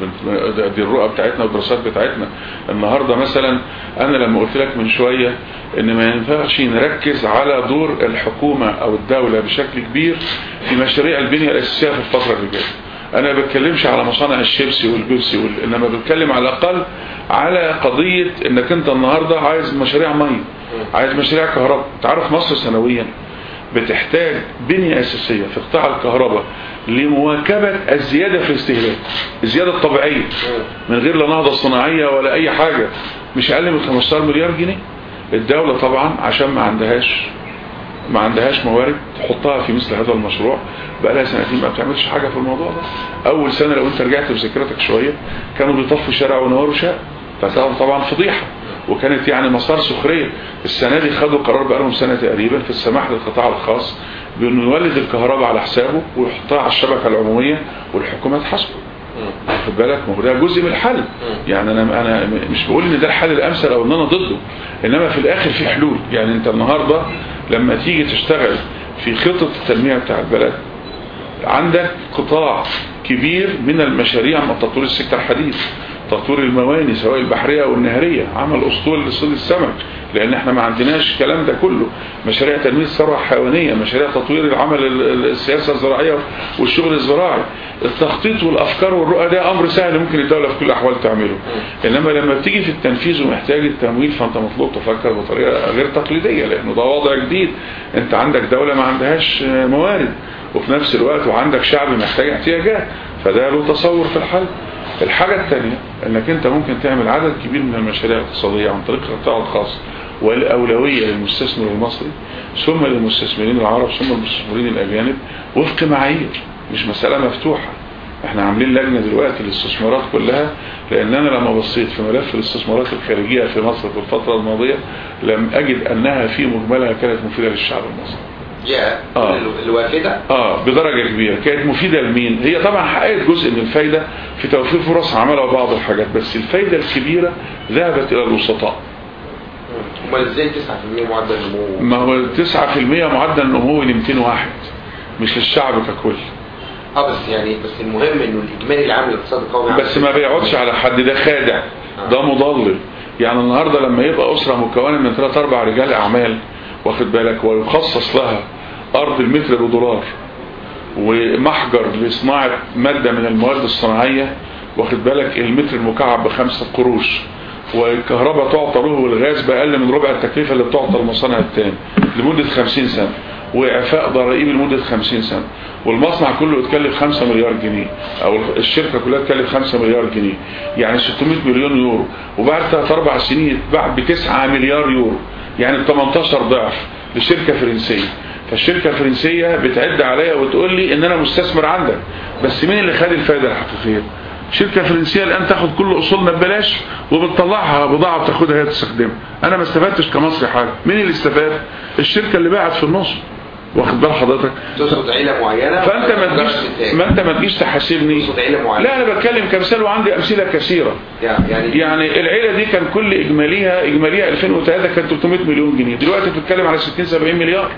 دي الرؤى بتاعتنا والدراسات بتاعتنا. النهاردة مثلا أنا لما قلت لك من شوية إن ما ينفعش نركز على دور الحكومة أو الدولة بشكل كبير في مشاريع البنية الأساسية في الفترة اللي جاية. أنا ما بتكلمش على مصانع الشيبسي والبيبسي وال... إنما بتكلم على الأقل على قضية إنك أنت النهاردة عايز مشاريع مية عايز مشاريع كهرباء. تعرف مصر سنويا بتحتاج بنية أساسية في قطاع الكهرباء لمواكبة الزيادة في الاستهلاك الزيادة الطبيعية من غير لا نهضة صناعية ولا أي حاجة. مش أقل من 15 مليار جنيه. الدولة طبعا عشان ما عندهاش ما عندهاش موارد تحطها في مثل هذا المشروع بقى لها سنتين ما بتعملش حاجة في الموضوع ده. أول سنة لو أنت رجعت بذاكرتك شوية كانوا بيطفوا الشارع ونوروا شارع فكان طبعا فضيحة. وكانت يعني مسار سخرية. السنة دي خدوا قرار بقى لهم سنة تقريبا في السماح للقطاع الخاص بأنه يولد الكهرباء على حسابه ويحطها على الشبكة العمومية والحكومة تحاسبه واخد بالك؟ ما هو ده جزء من الحل. يعني أنا أنا مش بقول إن ده الحل الأمثل أو إن أنا ضده إنما في الآخر في حلول. يعني أنت النهارده لما تيجي تشتغل في خطة التنمية بتاع البلد عندك قطاع كبير من المشاريع من تطوير السكه الحديد تطوير المواني سواء البحرية أو النهرية عمل أسطول لصيد السمك لأن إحنا ما عندناش الكلام ده كله. مشاريع تنمية الثروة الحيوانية مشاريع تطوير العمل السياسة الزراعية والشغل الزراعي. التخطيط والأفكار والرؤى ده أمر سهل ممكن الدولة في كل الأحوال تعمله. إنما لما بتيجي في التنفيذ ومحتاج التمويل فأنت مطلوب تفكر بطريقة غير تقليدية لأنه ده وضع جديد. أنت عندك دولة ما عندهاش موارد وفي نفس الوقت وعندك شعب محتاج احتياجات فده له تصور في الحل. الحاجة الثانية إنك أنت ممكن تعمل عدد كبير من المشاريع الاقتصادية عن طريق القطاع الخاص والأولوية للمستثمر المصري ثم للمستثمرين العرب ثم المستثمرين الأجانب وفق معايير مش مسألة مفتوحة. إحنا عاملين لجنة دلوقتي للاستثمارات كلها لأن أنا لما بصيت في ملف الاستثمارات الخارجية في مصر في الفترة الماضية لم أجد أنها في مجملها كانت مفيدة للشعب المصري. يا آه. الوافدة؟ آه بدرجة كبيرة. كانت مفيدة لمين؟ هي طبعا حققت جزء من الفايدة في توفير فرص عمل وبعض الحاجات بس الفايدة الكبيرة ذهبت إلى الوسطاء. أمال إزاي 9% معدل النمو ما هو 9% معدل النمو ل 201 مش للشعب ككل. آه بس يعني بس المهم إنه الإجمالي العام للاقتصاد القومي بس ما بيقعدش على حد ده خادع ده مضلل. يعني النهاردة لما يبقى أسرة مكونة من 3 4 رجال أعمال واخد بالك ويخصص لها أرض المتر بدولار. ومحجر لصناعة مادة من المواد الصناعية واخد بالك؟ المتر المكعب بخمسة قروش. والكهرباء تعطى له والغاز بأقل من ربع التكلفة اللي بتعطى المصانع التاني لمدة 50 سنة. وإعفاء ضرائب لمدة 50 سنة. والمصنع كله يتكلف 5 مليار جنيه أو الشركة كلها تكلف 5 مليار جنيه. يعني 600 مليون يورو. وبعد 3 4 سنين يتباع ب 9 مليار يورو. يعني ب 18 ضعف لشركة فرنسية. فالشركة الفرنسية بتعد عليا وتقول لي إن أنا مستثمر عندك. بس مين اللي خد الفائدة الحقيقية؟ شركة فرنسية الآن تاخد كل أصولنا ببلاش وبتطلعها بضاعة بتاخدها هي تستخدمها. أنا ما استفدتش كمصري حاجة. مين اللي استفاد؟ الشركة اللي باعت في النص. واخد بال حضرتك؟ تقصد عيلة معينة فأنت ما تجيش؟ ما أنت ما تجيش تحاسبني. لا أنا بتكلم كمثال وعندي أمثلة كثيرة. يعني يعني العيلة دي كان كل اجماليها إجماليها 2003 كان 300 مليون جنيه. دلوقتي بتتكلم على 60 70 مليار.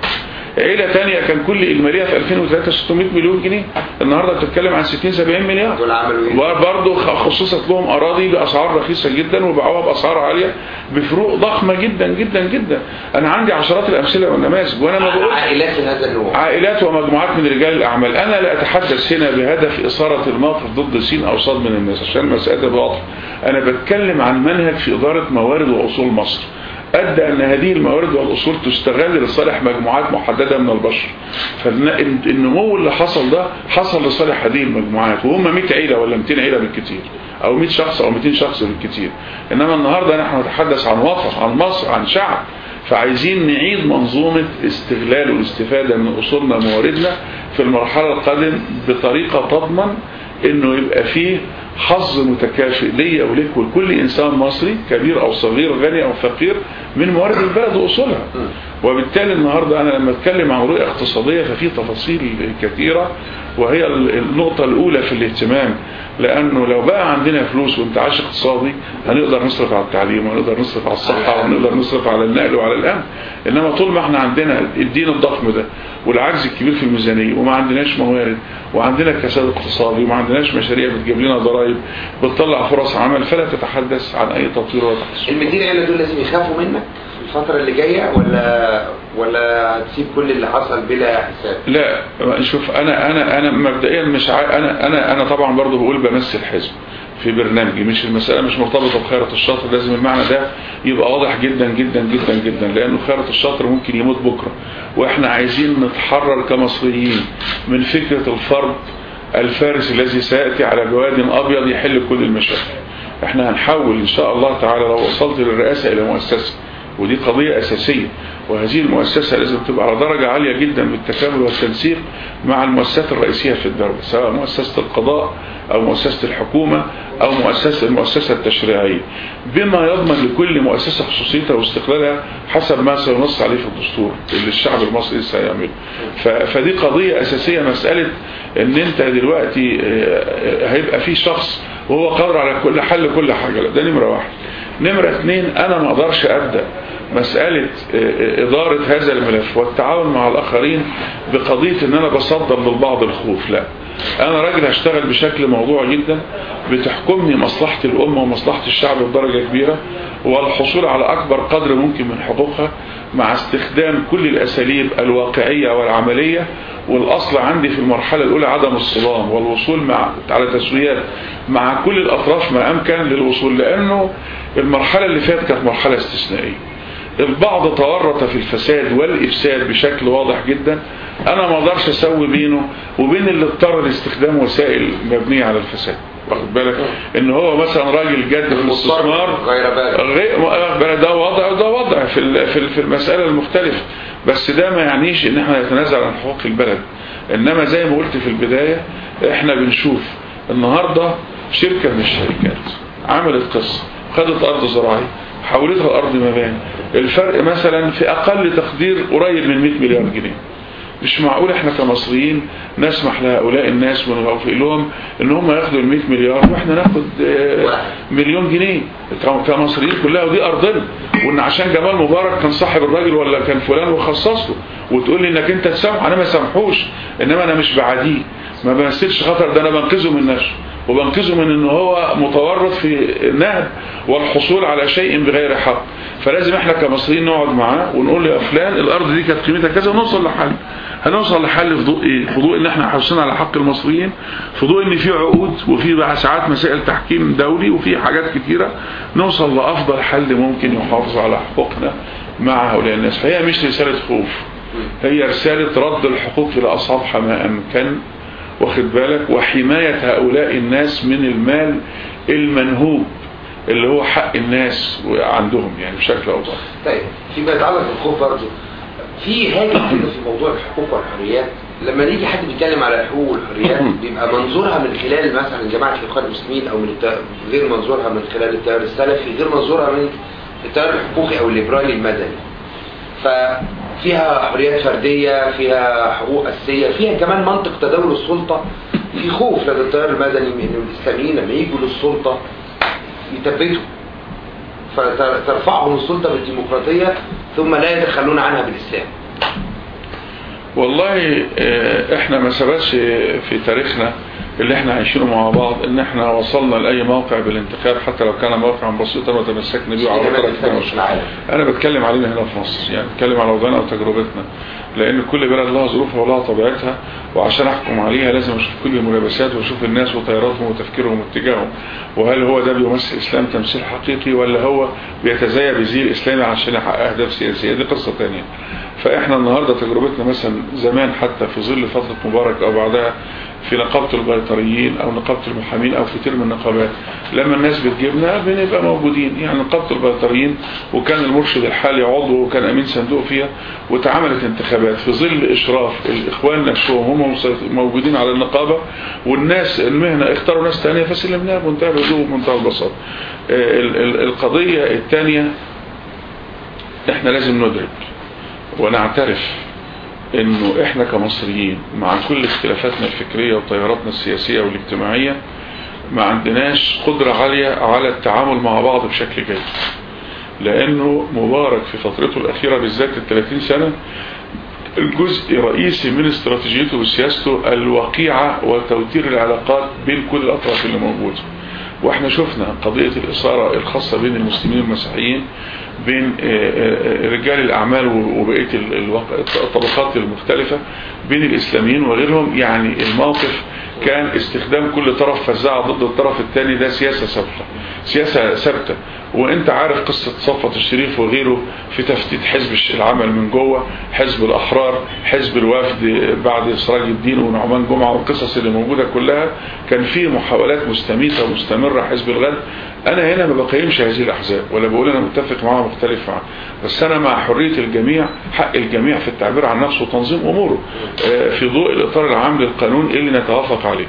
عيلة ثانية كان كل اجماليها في 2003 600 مليون جنيه. النهارده بتتكلم عن 60 70 مليار. دول عملوا إيه؟ وبرضه خصصت لهم أراضي بأسعار رخيصة جدا وباعوها بأسعار عالية بفروق ضخمة جدا جدا جدا. أنا عندي عشرات الأمثلة والنماذج وأنا ما بقولش عائلات هذا النوع. عائلات ومجموعات من رجال الأعمال. أنا لا أتحدث هنا بهدف إثارة الموقف ضد سين أو صاد من الناس عشان المسألة واضحة. أنا بتكلم عن منهج في إدارة موارد وأصول مصر. أدى أن هذه الموارد والأصول تستغل لصالح مجموعات محددة من البشر. فالنمو اللي حصل ده حصل لصالح هذه المجموعات وهم 100 عيلة ولا 200 عيلة بالكثير أو 100 شخص أو 200 شخص بالكثير إنما النهاردة نحن نتحدث عن وطن عن مصر عن شعب. فعايزين نعيد منظومة استغلال والاستفادة من أصولنا ومواردنا في المرحلة القادمة بطريقة تضمن إنه يبقى فيه حظ متكافئ ليا ولك ولكل إنسان مصري كبير أو صغير غني أو فقير من موارد البلد وأصولها. وبالتالي النهاردة أنا لما أتكلم عن رؤية اقتصادية ففي تفاصيل كثيرة وهي النقطة الأولى في الاهتمام لأنه لو بقى عندنا فلوس وانتعاش اقتصادي هنقدر نصرف على التعليم وهنقدر نصرف على الصحة وهنقدر نصرف على النقل وعلى الأمن. إنما طول ما إحنا عندنا الدين الضخم ده والعجز الكبير في الميزانية وما عندناش موارد وعندنا كساد اقتصادي وما عندناش مشاريع بتجيب لنا ضرائب بتطلع فرص عمل فلا تتحدث عن أي تطوير ولا تحسن. ال 200 عيله دول لازم يخافوا منك؟ في الفترة اللي جاية ولا ولا هتسيب كل اللي حصل بلا حساب؟ لا شوف أنا أنا أنا مبدئيا مش عا... أنا أنا أنا طبعا برضه بقول بمثل حزب في برنامجي مش المسألة مش مرتبطة بخيرة الشاطر لازم المعنى ده يبقى واضح جدا جدا جدا جدا لأنه خيرة الشاطر ممكن يموت بكرة. وإحنا عايزين نتحرر كمصريين من فكرة الفرد الفارس الذي سيأتي على جواد أبيض يحل كل المشاكل. إحنا هنحاول إن شاء الله تعالى لو وصلت للرئاسة إلى مؤسسة ودي قضية أساسية وهذه المؤسسة لازم تبقى على درجة عالية جدا من التكامل والتنسيق مع المؤسسات الرئيسية في الدولة سواء مؤسسة القضاء أو مؤسسة الحكومة أو مؤسسة المؤسسة التشريعية. بما يضمن لكل مؤسسة خصوصيتها واستقلالها حسب ما سينص عليه في الدستور اللي الشعب المصري سيعمله فدي قضية أساسية مسألة إن أنت دلوقتي هيبقى في شخص وهو قادر على كل حل كل حاجة ده نمرة واحد. نمرة اثنين أنا ما أقدرش أبدأ مسألة إدارة هذا الملف والتعاون مع الآخرين بقضية إن أنا بصدر للبعض الخوف لا. أنا راجل هشتغل بشكل موضوعي جدا بتحكمني مصلحة الأمة ومصلحة الشعب بدرجة كبيرة والحصول على أكبر قدر ممكن من حقوقها مع استخدام كل الأساليب الواقعية والعملية والأصل عندي في المرحلة الأولى عدم الصدام والوصول مع على تسويات مع كل الأطراف ما أمكن للوصول لأنه المرحلة اللي فاتت كانت مرحلة استثنائية. البعض تورط في الفساد والإفساد بشكل واضح جدا. أنا ما أقدرش أسوي بينه وبين اللي اضطر لاستخدام وسائل مبنية على الفساد. واخد بالك؟ إن هو مثلا راجل جد في الاستثمار غير غير ده وضع وده وضع في في المسألة المختلفة. بس ده ما يعنيش إن إحنا نتنازل عن حقوق البلد. إنما زي ما قلت في البداية إحنا بنشوف النهاردة شركة من الشركات عملت قصة خدت أرض زراعية حولتها الأرض مباني. الفرق مثلا في أقل تقدير قريب من 100 مليار جنيه. مش معقول إحنا كمصريين نسمح لهؤلاء الناس ونوافق لهم إن هم ياخدوا ال 100 مليار وإحنا ناخد مليون جنيه. كمصريين كلها ودي أرضنا. وإن عشان جمال مبارك كان صاحب الراجل ولا كان فلان وخصص له وتقول لي إنك أنت تسامح أنا ما سامحوش. إنما أنا مش بعاديه ما بمثلش خطر ده أنا بنقذه من نفسه. وبنقذه من إن هو متورط في نهب والحصول على شيء بغير حق. فلازم إحنا كمصريين نقعد معاه ونقول له يا فلان الأرض دي كانت قيمتها كذا ونوصل لحل. هنوصل لحل في ضوء إيه؟ في ضوء إن إحنا حرصنا على حق المصريين في ضوء إن في عقود وفي ساعات مسائل تحكيم دولي وفي حاجات كتيرة. نوصل لأفضل حل ممكن يحافظ على حقوقنا مع هؤلاء الناس. فهي مش رسالة خوف هي رسالة رد الحقوق إلى اصحابها ما امكن واخد بالك؟ وحماية هؤلاء الناس من المال المنهوب اللي هو حق الناس عندهم يعني بشكل أو بآخر. طيب فيما يتعلق بالخوف برضه في كده في موضوع الحقوق والحريات لما نيجي حد بيتكلم على الحقوق والحريات بيبقى منظورها من خلال مثلا جماعة الاخوان المسلمين أو من الت... غير منظورها من خلال التيار السلفي غير منظورها من التيار الحقوقي أو الليبرالي المدني. فيها حريات فردية فيها حقوق أساسية فيها كمان منطق تداول السلطة. في خوف لدى التيار المدني من الإسلاميين لما يجوا للسلطة يثبتوا فترفعهم السلطة بالديمقراطية ثم لا يتخلون عنها بالإسلام. والله آه، إحنا ما سبقش في تاريخنا اللي إحنا عايشينه مع بعض ان إحنا وصلنا لأي موقع بالانتخاب حتى لو كان موقعا بسيطا وتمسكنا بيه على فتره كبيره في العالم أنا بتكلم علينا هنا في مصر يعني بتكلم على وضعنا وتجربتنا. لأن كل بلد لها ظروفها ولها طبيعتها وعشان أحكم عليها لازم أشوف كل الملابسات وأشوف الناس وطياراتهم وتفكيرهم واتجاههم. وهل هو ده بيمثل إسلام تمثيل حقيقي ولا هو بيتزايا بزي الاسلامي عشان يحقق أهداف سياسية؟ دي قصة ثانية فإحنا النهارده تجربتنا مثلا زمان حتى في ظل فترة مبارك أو بعدها في نقابة البيطريين أو نقابة المحامين أو في كتير من النقابات لما الناس بتجيبنا بنبقى موجودين. يعني نقابة البيطريين وكان المرشد الحالي عضو وكان أمين صندوق فيها واتعملت انتخابات. في ظل إشراف الإخوان نفسهم هم موجودين على النقابة والناس المهنة اختاروا ناس تانية فسلمناها بمنتهى الهدوء وبمنتهى البساطة. ال- ال- القضية الثانية إحنا لازم ندرك ونعترف إنه إحنا كمصريين مع كل اختلافاتنا الفكرية وتياراتنا السياسية والاجتماعية ما عندناش قدرة عالية على التعامل مع بعض بشكل جيد. لأنه مبارك في فترته الأخيرة بالذات ال 30 سنة الجزء رئيسي من استراتيجيته وسياسته الوقيعة وتوتير العلاقات بين كل الأطراف اللي موجودة. وإحنا شفنا قضية الإثارة الخاصة بين المسلمين والمسيحيين بين رجال الأعمال وبقية الطبقات المختلفة بين الإسلاميين وغيرهم يعني الموقف كان استخدام كل طرف فزاعة ضد الطرف الثاني ده سياسة ثابتة. سياسة ثابتة. وأنت عارف قصة صفة الشريف وغيره في تفتيت حزب العمل من جوه حزب الأحرار حزب الوفد بعد سراج الدين ونعمان جمعة والقصص اللي موجودة كلها. كان في محاولات مستميتة ومستمرة حزب الغد. أنا هنا ما بقيمش هذه الأحزاب ولا بقول أنا متفق معاها مختلف معاها بس أنا مع حرية الجميع حق الجميع في التعبير عن نفسه وتنظيم أموره. في ضوء الإطار العام للقانون اللي نتوافق عليه.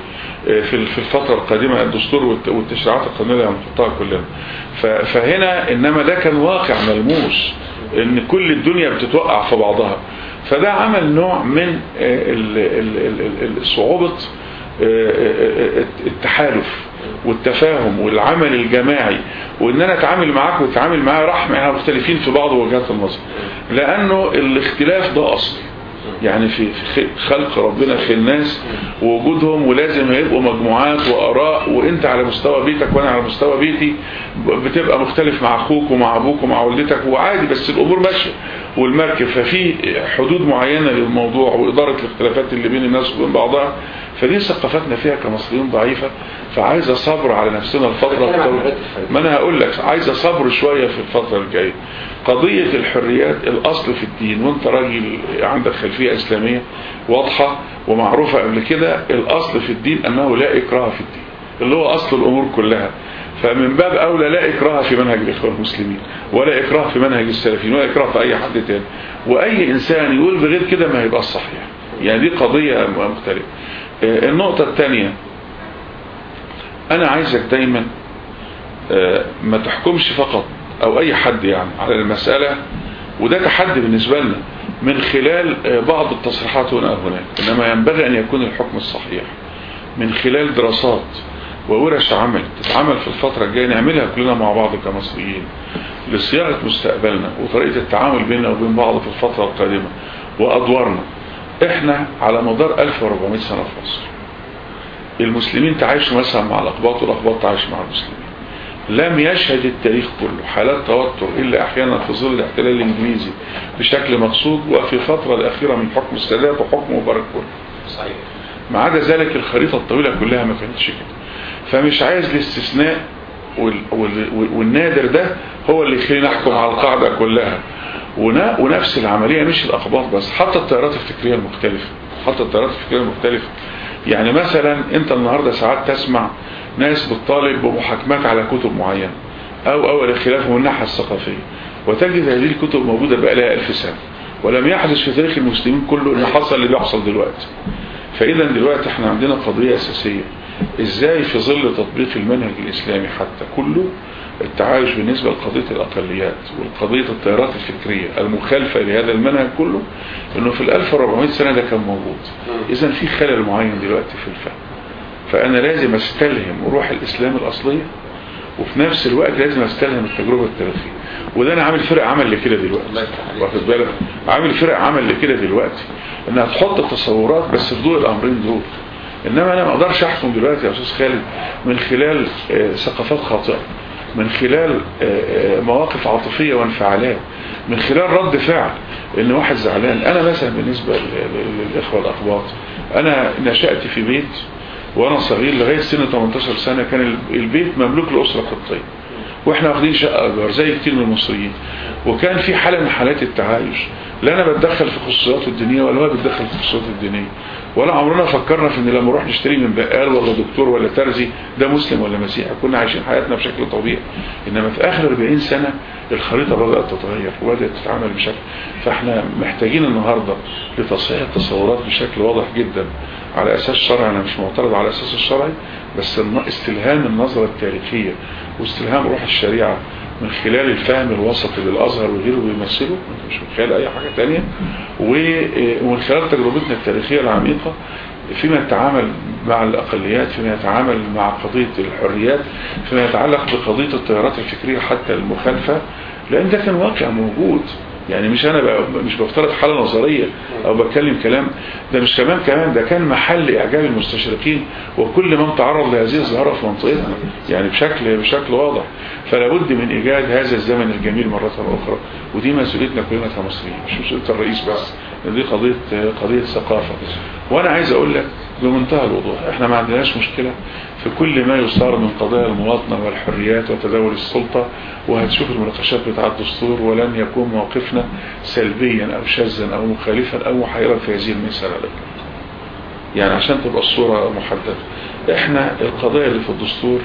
في في الفترة القادمة الدستور والتشريعات القانونية اللي هنحطها كلنا. فهنا إنما ده كان واقع ملموس إن كل الدنيا بتتوقع في بعضها. فده عمل نوع من صعوبة التحالف والتفاهم والعمل الجماعي وإن أنا أتعامل معاك وتتعامل معايا رحمة إحنا مختلفين في بعض وجهات النظر. لأنه الاختلاف ده اصل يعني في خلق ربنا في الناس ووجودهم ولازم هيبقوا مجموعات وآراء وانت على مستوى بيتك وأنا على مستوى بيتي بتبقى مختلف مع أخوك ومع أبوك ومع والدتك وعادي بس الأمور ماشية. والمركب ففي حدود معينة للموضوع وإدارة الاختلافات اللي بين الناس وبين بعضها. فدي ثقافتنا فيها كمصريين ضعيفة؟ فعايزة صبر على نفسنا الفترة ما أنا هقول لك عايزة صبر شوية في الفترة الجاية. قضية الحريات الأصل في الدين وأنت راجل عندك خلفية إسلامية واضحة ومعروفة قبل كده الأصل في الدين أنه لا إكراه في الدين اللي هو أصل الأمور كلها. فمن باب أولى لا إكراه في منهج الإخوان المسلمين ولا إكراه في منهج السلفيين ولا إكراه في أي حد تاني. وأي إنسان يقول بغير كده ما هيبقى صحيح. يعني دي قضية مختلفة. النقطة الثانية أنا عايزك دايما ما تحكمش فقط أو أي حد يعني على المسألة وده تحدي بالنسبة لنا من خلال بعض التصريحات هنا أو هناك. إنما ينبغي أن يكون الحكم الصحيح. من خلال دراسات وورش عمل تتعمل في الفترة الجاية نعملها كلنا مع بعض كمصريين لصياغة مستقبلنا وطريقة التعامل بيننا وبين بعض في الفترة القادمة وأدوارنا. إحنا على مدار 1400 سنة في مصر. المسلمين تعايشوا مثلا مع الأقباط والأقباط تعايشوا مع المسلمين. لم يشهد التاريخ كله. حالات توتر إلا أحيانا في ظل الاحتلال الإنجليزي بشكل مقصود وفي الفترة الأخيرة من حكم السادات وحكم مبارك كله صحيح. ما عدا ذلك الخريطة الطويلة كلها ما كانتش كده. فمش عايز الاستثناء. والنادر ده هو اللي يخلينا نحكم على القاعدة كلها. ونفس العملية مش الأخبار بس حتى التيارات الفكرية المختلفة. حتى التيارات الفكرية المختلفة. يعني مثلا أنت النهاردة ساعات تسمع ناس بتطالب بمحاكمات على كتب معينة أو أو الخلاف من الناحية الثقافية. وتجد هذه الكتب موجودة بقى لها ألف سنة ولم يحدث في تاريخ المسلمين كله ان حصل اللي بيحصل دلوقتي. فإذا دلوقتي إحنا عندنا قضية أساسية. إزاي في ظل تطبيق المنهج الإسلامي حتى كله التعايش بالنسبة لقضية الأقليات والقضية التيارات الفكرية المخالفة لهذا المنهج كله إنه في ال 1400 سنة ده كان موجود. اذا في خلل معين دلوقتي في الفهم. فأنا لازم أستلهم روح الإسلام الأصلية وفي نفس الوقت لازم أستلهم التجربة التاريخية. وده أنا عامل فرق عمل لكده دلوقتي. واخد بالك؟ عامل فرق عمل لكده دلوقتي. إنها تحط التصورات بس في ضوء الأمرين دول. إنما أنا ما أقدرش أحكم دلوقتي يا أستاذ خالد من خلال آه، ثقافات خاطئة من خلال آه، آه، مواقف عاطفية وانفعالات من خلال رد فعل إن واحد زعلان. أنا مثلا بالنسبة للإخوة الاقباط أنا نشأت في بيت وأنا صغير لغاية سن 18 سنة كان ال- البيت مملوك لأسرة قبطية. وإحنا واخدين شقة ايجار زي كتير من المصريين. وكان في حالة من حالات التعايش. لا أنا بتدخل في خصوصياته الدينية ولا هو بيتدخل في خصوصياته الدينية. ولا عمرنا فكرنا في إن لما نروح نشتري من بقال ولا دكتور ولا ترزي ده مسلم ولا مسيحي. كنا عايشين حياتنا بشكل طبيعي. إنما في آخر 40 سنة الخريطة بدأت تتغير وبدأت تتعامل بشكل. فإحنا محتاجين النهاردة لتصحيح التصورات بشكل واضح جدا. على أساس شرعي أنا مش معترض على أساس الشرعي. بس استلهام النظرة التاريخية واستلهام روح الشريعة من خلال الفهم الوسطي للازهر وغيره بيمثله مش من خلال أي حاجة تانية. ومن خلال تجربتنا التاريخية العميقة فيما يتعامل مع الأقليات فيما يتعامل مع قضية الحريات فيما يتعلق بقضية التيارات الفكرية حتى المخالفة لأن ده كان واقع موجود. يعني مش أنا مش بفترض حالة نظرية أو بتكلم كلام ده مش كمان كمان ده كان محل إعجاب المستشرقين وكل من تعرض لهذه الظاهرة في منطقتنا يعني بشكل بشكل واضح. فلا بد من إيجاد هذا الزمن الجميل مرة أخرى ودي مسؤوليتنا كلنا كمصريين. مش مسؤولية الرئيس بس دي قضية قضية ثقافة. وأنا عايز أقول لك بمنتهى الوضوح. إحنا ما عندناش مشكلة في كل ما يصار من قضايا المواطنة والحريات وتداول السلطة. وهتشوف المناقشات بتاع الدستور ولن يكون موقفنا سلبيا أو شاذا أو مخالفا أو محيرا في هذه المسألة. يعني عشان تبقى الصورة محددة. إحنا القضايا اللي في الدستور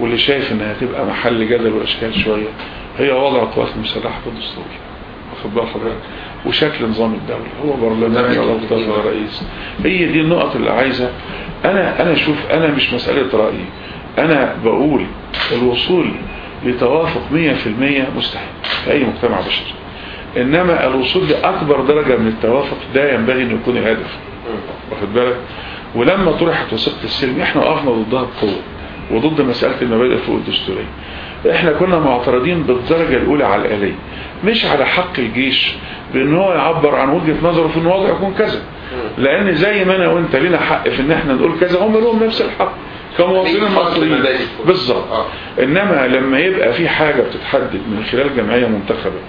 واللي شايف إنها تبقى محل جدل وإشكال شوية هي وضع القوات المسلحة في الدستور. واخد بال حضرتك وشكل نظام الدولة. هو برلمان ولا اقتصاد ولا رئيس. هي دي النقط اللي عايزة. أنا أنا شوف أنا مش مسألة رأيي أنا بقول الوصول لتوافق 100% مستحيل في أي مجتمع بشري. إنما الوصول لأكبر درجة من التوافق ده ينبغي ان يكون الهدف واخد بالك؟ ولما طرحت وثيقة السلم إحنا وقفنا ضدها بقوة وضد مسألة المبادئ فوق الدستورية. إحنا كنا معترضين بالدرجة الأولى على الآلية مش على حق الجيش بأن هو يعبر عن وجهة نظره في إن الوضع يكون كذا. لأن زي ما أنا وأنت لنا حق في إن إحنا نقول كذا هم لهم نفس الحق. كمواطنين مصريين بالظبط. إنما لما يبقى في حاجة بتتحدد من خلال جمعية منتخبة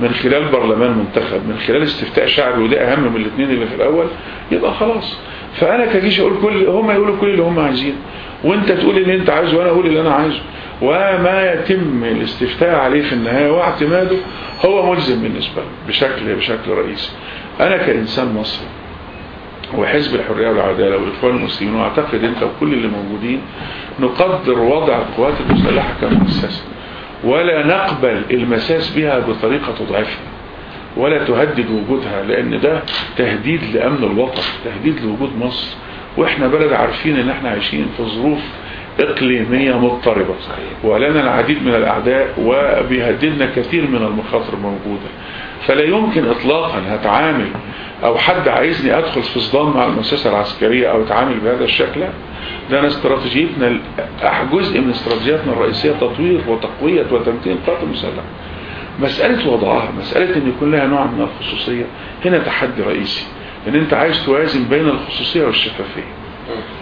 من خلال برلمان منتخب من خلال استفتاء شعبي وده أهم من الاثنين اللي في الأول يبقى خلاص. فأنا كجيش أقول كل هم يقولوا كل اللي هم عايزينه. وأنت تقول اللي أنت عايزه وأنا أقول اللي أنا عايزه. وما يتم الاستفتاء عليه في النهاية واعتماده هو ملزم بالنسبة لي بشكل بشكل رئيسي. أنا كإنسان مصري وحزب الحرية والعدالة والإخوان المسلمين وأعتقد أنت وكل اللي موجودين نقدر وضع القوات المسلحة كمؤسسة. ولا نقبل المساس بها بطريقة تضعفها ولا تهدد وجودها لأن ده تهديد لأمن الوطن تهديد لوجود مصر. وإحنا بلد عارفين إن إحنا عايشين في ظروف اقليمية مضطربة. ولنا العديد من الأعداء وبيهددنا كثير من المخاطر موجودة فلا يمكن اطلاقا هتعامل أو حد عايزني أدخل في صدام مع المؤسسة العسكرية أو أتعامل بهذا الشكل. ده أنا استراتيجيتنا جزء من استراتيجياتنا الرئيسية تطوير وتقوية وتمكين القوات المسلحة مسألة وضعها مسألة إن يكون لها نوع من الخصوصية. هنا تحدي رئيسي. إن أنت عايز توازن بين الخصوصية والشفافية.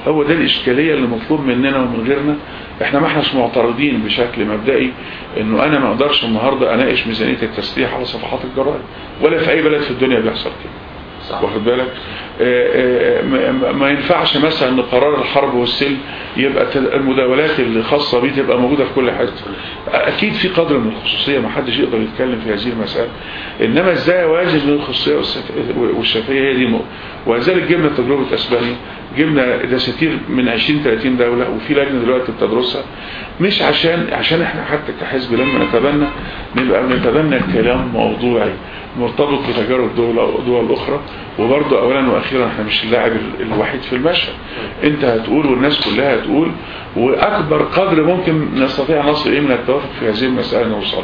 هو ده الإشكالية اللي مطلوب مننا ومن غيرنا. إحنا ما إحناش معترضين بشكل مبدئي إنه أنا ما أقدرش النهاردة أناقش ميزانية التسليح على صفحات الجرائد ولا في أي بلد في الدنيا بيحصل كده. صح. واخد بالك؟ آآ آآ ما ينفعش مثلا إن قرار الحرب والسلم يبقى المداولات اللي خاصة بيه تبقى موجودة في كل حتة. أكيد في قدر من الخصوصية ما حدش يقدر يتكلم في هذه المسألة. إنما إزاي اوازن بين الخصوصية والشفافية؟ هي دي ولذلك جبنا تجربة أسبانيا جبنا دساتير من 20 30 دولة وفي لجنة دلوقتي بتدرسها. مش عشان عشان إحنا حتى كحزب لما نتبنى نبقى بنتبنى كلام موضوعي. مرتبط بتجارب دول دول أخرى. وبرضه اولا وأخيرا إحنا مش اللاعب ال- الوحيد في المشهد. أنت هتقول والناس كلها هتقول وأكبر قدر ممكن نستطيع نصل إيه من التوافق في هذه المسألة نوصل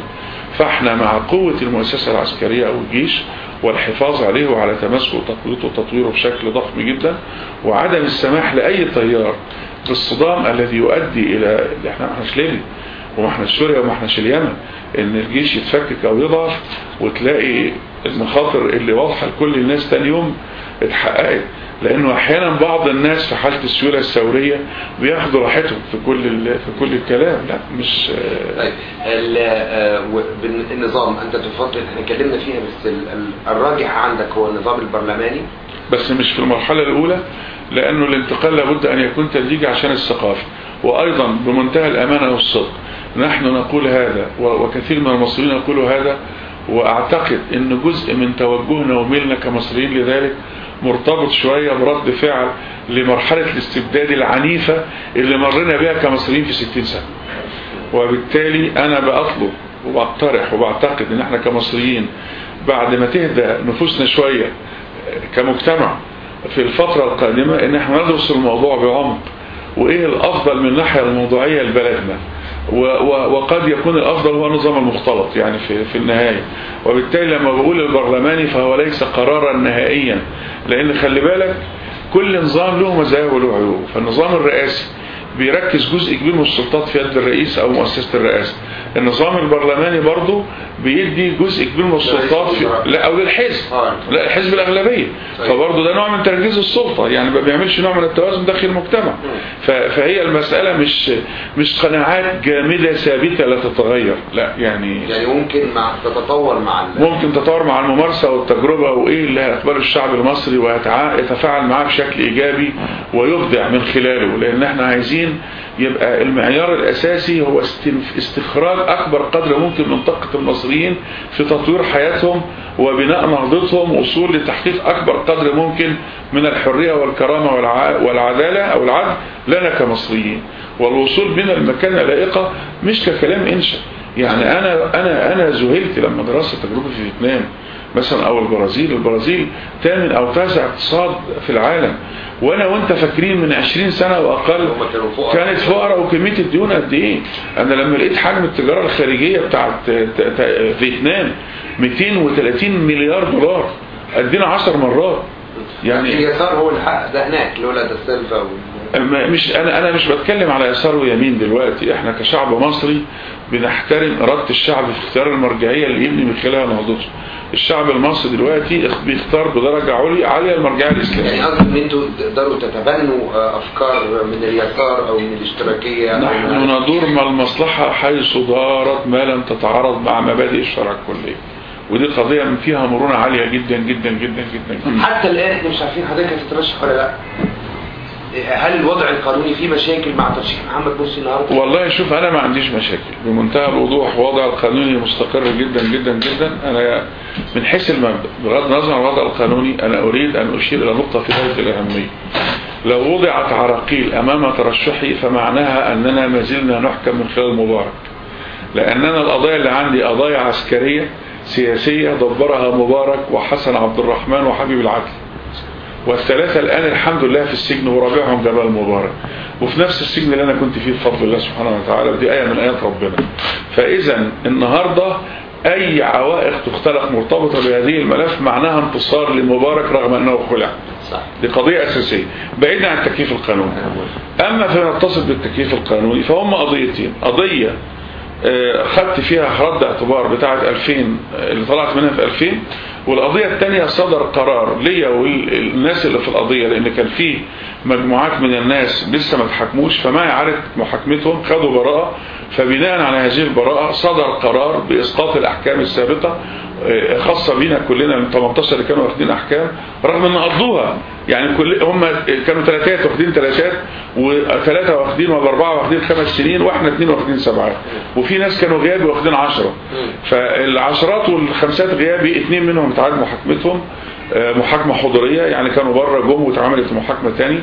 فإحنا مع قوة المؤسسة العسكرية أو الجيش والحفاظ عليه وعلى تماسكه وتقويته وتطويره بشكل ضخم جدا وعدم السماح لأي تيار بالصدام الذي يؤدي إلى إحنا ما احناش ليبيا وما احناش سوريا وما احناش اليمن إن الجيش يتفكك أو يضعف وتلاقي المخاطر اللي واضحة لكل الناس تاني يوم اتحققت. لأنه أحيانا بعض الناس في حالة السيولة الثورية بياخدوا راحتهم في كل في كل الكلام. لا مش طيب آه، النظام أنت تفضل إحنا اتكلمنا فيها بس ال- ال- الراجح عندك هو النظام البرلماني؟ بس مش في المرحلة الأولى لأنه الانتقال لابد أن يكون تدريجي عشان الثقافة. وأيضا بمنتهى الأمانة والصدق نحن نقول هذا وكثير من المصريين يقولوا هذا وأعتقد أن جزء من توجهنا وميلنا كمصريين لذلك مرتبط شوية برد فعل لمرحلة الاستبداد العنيفة اللي مرينا بها كمصريين في 60 سنة. وبالتالي أنا بأطلب وبقترح وبعتقد أن إحنا كمصريين بعد ما تهدى نفوسنا شوية كمجتمع في الفترة القادمة إن إحنا ندرس الموضوع بعمق وإيه الأفضل من الناحية الموضوعية لبلدنا وقد يكون الأفضل هو النظام المختلط يعني في, في النهاية. وبالتالي لما بقول البرلماني فهو ليس قرارا نهائيا لأن خلي بالك كل نظام له مزايا وله عيوب. فالنظام الرئاسي بيركز جزء كبير من السلطات في يد الرئيس أو مؤسسة الرئاسة. النظام البرلماني برضه بيدي جزء كبير من السلطات في لا أو للحزب. آه. لا الحزب الأغلبية. طيب. فبرضه ده نوع من تركيز السلطة يعني ما بيعملش نوع من التوازن داخل المجتمع. فهي المسألة مش مش قناعات جامدة ثابتة لا تتغير. لا يعني يعني ممكن مع تتطور مع ممكن تطور مع الممارسة والتجربة وإيه اللي هيقبله الشعب المصري ويتفاعل معاه بشكل إيجابي ويبدع من خلاله لأن إحنا عايزين يبقى المعيار الأساسي هو استخراج أكبر قدر ممكن من طاقة المصريين في تطوير حياتهم وبناء نهضتهم وصول لتحقيق أكبر قدر ممكن من الحرية والكرامة والع- والعدالة أو العدل لنا كمصريين. والوصول بنا المكانة لائقة مش ككلام إنشاء. يعني أنا أنا أنا ذهلت لما درست تجربة في فيتنام. مثلا أو البرازيل البرازيل ثامن أو تاسع اقتصاد في العالم. وأنا وأنت فاكرين من 20 سنة واقل. كانت فقراء وكميه الديون قد إيه؟ أنا لما لقيت حجم التجارة الخارجية بتاعت فيتنام 230 مليار دولار قدنا 10 مرات. يعني اليسار هو اللي حقق ده هناك لولا ده السلفة و... مش أنا أنا مش بتكلم على يسار ويمين دلوقتي. إحنا كشعب مصري بنحترم إرادة الشعب في اختيار المرجعية اللي يبني من خلالها نهضته الشعب المصري دلوقتي بيختار بدرجة عليا عاليه المرجعية يعني الاسلاميه قصدي إن أنتوا تقدروا تتبنوا آه، أفكار من اليسار أو من الاشتراكية؟ أو نحن ندور مع المصلحة حيث دارت ما لم تتعارض مع مبادئ الشرع الكليه ودي قضية من فيها مرونة عالية جدا جدا جدا جدا, جداً. حتى الآن إحنا مش عارفين حضرتك هتترشح ولا لأ. هل الوضع القانوني فيه مشاكل مع ترشيح محمد مرسي النهارده؟ والله شوف أنا ما عنديش مشاكل. بمنتهى الوضوح وضع القانوني مستقر جدا جدا جدا. أنا من حيث المبدأ بغض النظر عن الوضع القانوني أنا أريد أن أشير إلى نقطة في غايه الأهمية. لو وضعت عراقيل أمام ترشحي فمعناها أننا ما زلنا نحكم من خلال مبارك. لأننا القضايا اللي عندي قضايا عسكرية سياسية دبرها مبارك وحسن عبد الرحمن وحبيب العدل. والثلاثة الآن الحمد لله في السجن ورابعهم جبل مبارك. وفي نفس السجن اللي أنا كنت فيه بفضل الله سبحانه وتعالى ودي آية من آيات ربنا. فإذا النهاردة أي عوائق تختلق مرتبطة بهذه الملف معناها انتصار لمبارك رغم أنه خلع. صح. دي قضية أساسية. بعيدا عن التكييف القانوني. أما فيما يتصل بالتكييف القانوني فهم قضيتين. قضية آه، خدت فيها رد اعتبار بتاعة 2000 آه، اللي طلعت منها في 2000 والقضية الثانية صدر قرار ليا والناس اللي في القضية لأن كان في مجموعات من الناس لسه ما اتحكموش فما إعادة محاكمتهم خدوا براءة فبناء على هذه البراءة صدر قرار بإسقاط الأحكام السابقة آه، خاصة بينا كلنا من 18 اللي كانوا واخدين أحكام رغم أن قضوها. يعني كل هم كانوا ثلاثات واخدين ثلاثات وثلاثة واخدين ولا أربعة واخدين خمس سنين وإحنا اثنين واخدين سبعات وفي ناس كانوا غيابي واخدين عشرة. فالعشرات والخمسات غيابي اثنين منهم اتعاد محاكمتهم آه، محاكمة حضورية يعني كانوا بره جم واتعملت محاكمة تاني.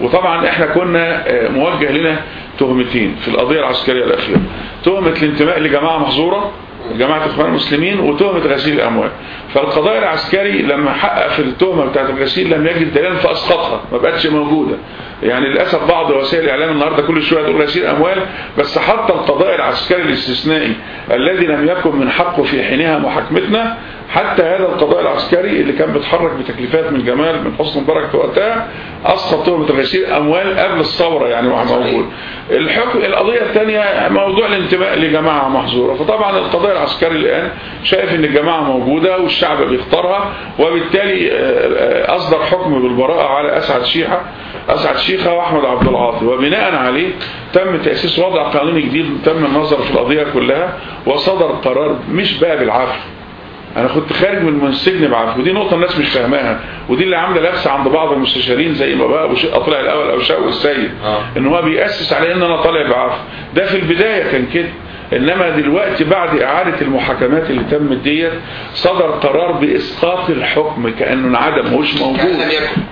وطبعا إحنا كنا آه، موجه لنا تهمتين في القضية العسكرية الأخيرة. تهمة الانتماء لجماعة محظورة جماعة إخوان المسلمين وتهمة غسيل الأموال. فالقضاء العسكري لما حقق في التهمة بتاعت الغسيل لم يجد دليلا فاسقطها ما بقتش موجودة. يعني للأسف بعض وسائل الاعلام النهارده كل شوية تقول غسيل اموال بس حتى القضاء العسكري الاستثنائي الذي لم يكن من حقه في حينها محاكمتنا حتى هذا القضاء العسكري اللي كان بيتحرك بتكليفات من جمال من حسن مبارك في وقتها اسقط تهمه غسيل أموال قبل الثورة يعني وهو موجود. الحكم القضية الثانية موضوع الانتماء لجماعة محظورة. فطبعا القضاء العسكري الآن شايف إن الجماعة موجودة والشعب بيختارها وبالتالي أصدر حكم بالبراءة على أسعد شيحة أسعد شيخة وأحمد عبد العاطي. وبناء عليه تم تأسيس وضع قانوني جديد تم النظر في القضية كلها وصدر قرار مش بقى بالعفو أنا كنت خارج من السجن بعفو ودي نقطة الناس مش فاهماها ودي اللي عاملة لبسه عند بعض المستشارين زي ما بقى أبو شيخ طلع الأول أو شاو السيد آه. إن هو بيأسس على إن أنا طالع بعفو ده في البداية كان كده إنما دلوقتي بعد إعادة المحاكمات اللي تمت ديت صدر قرار بإسقاط الحكم كأنه انعدم مش موجود.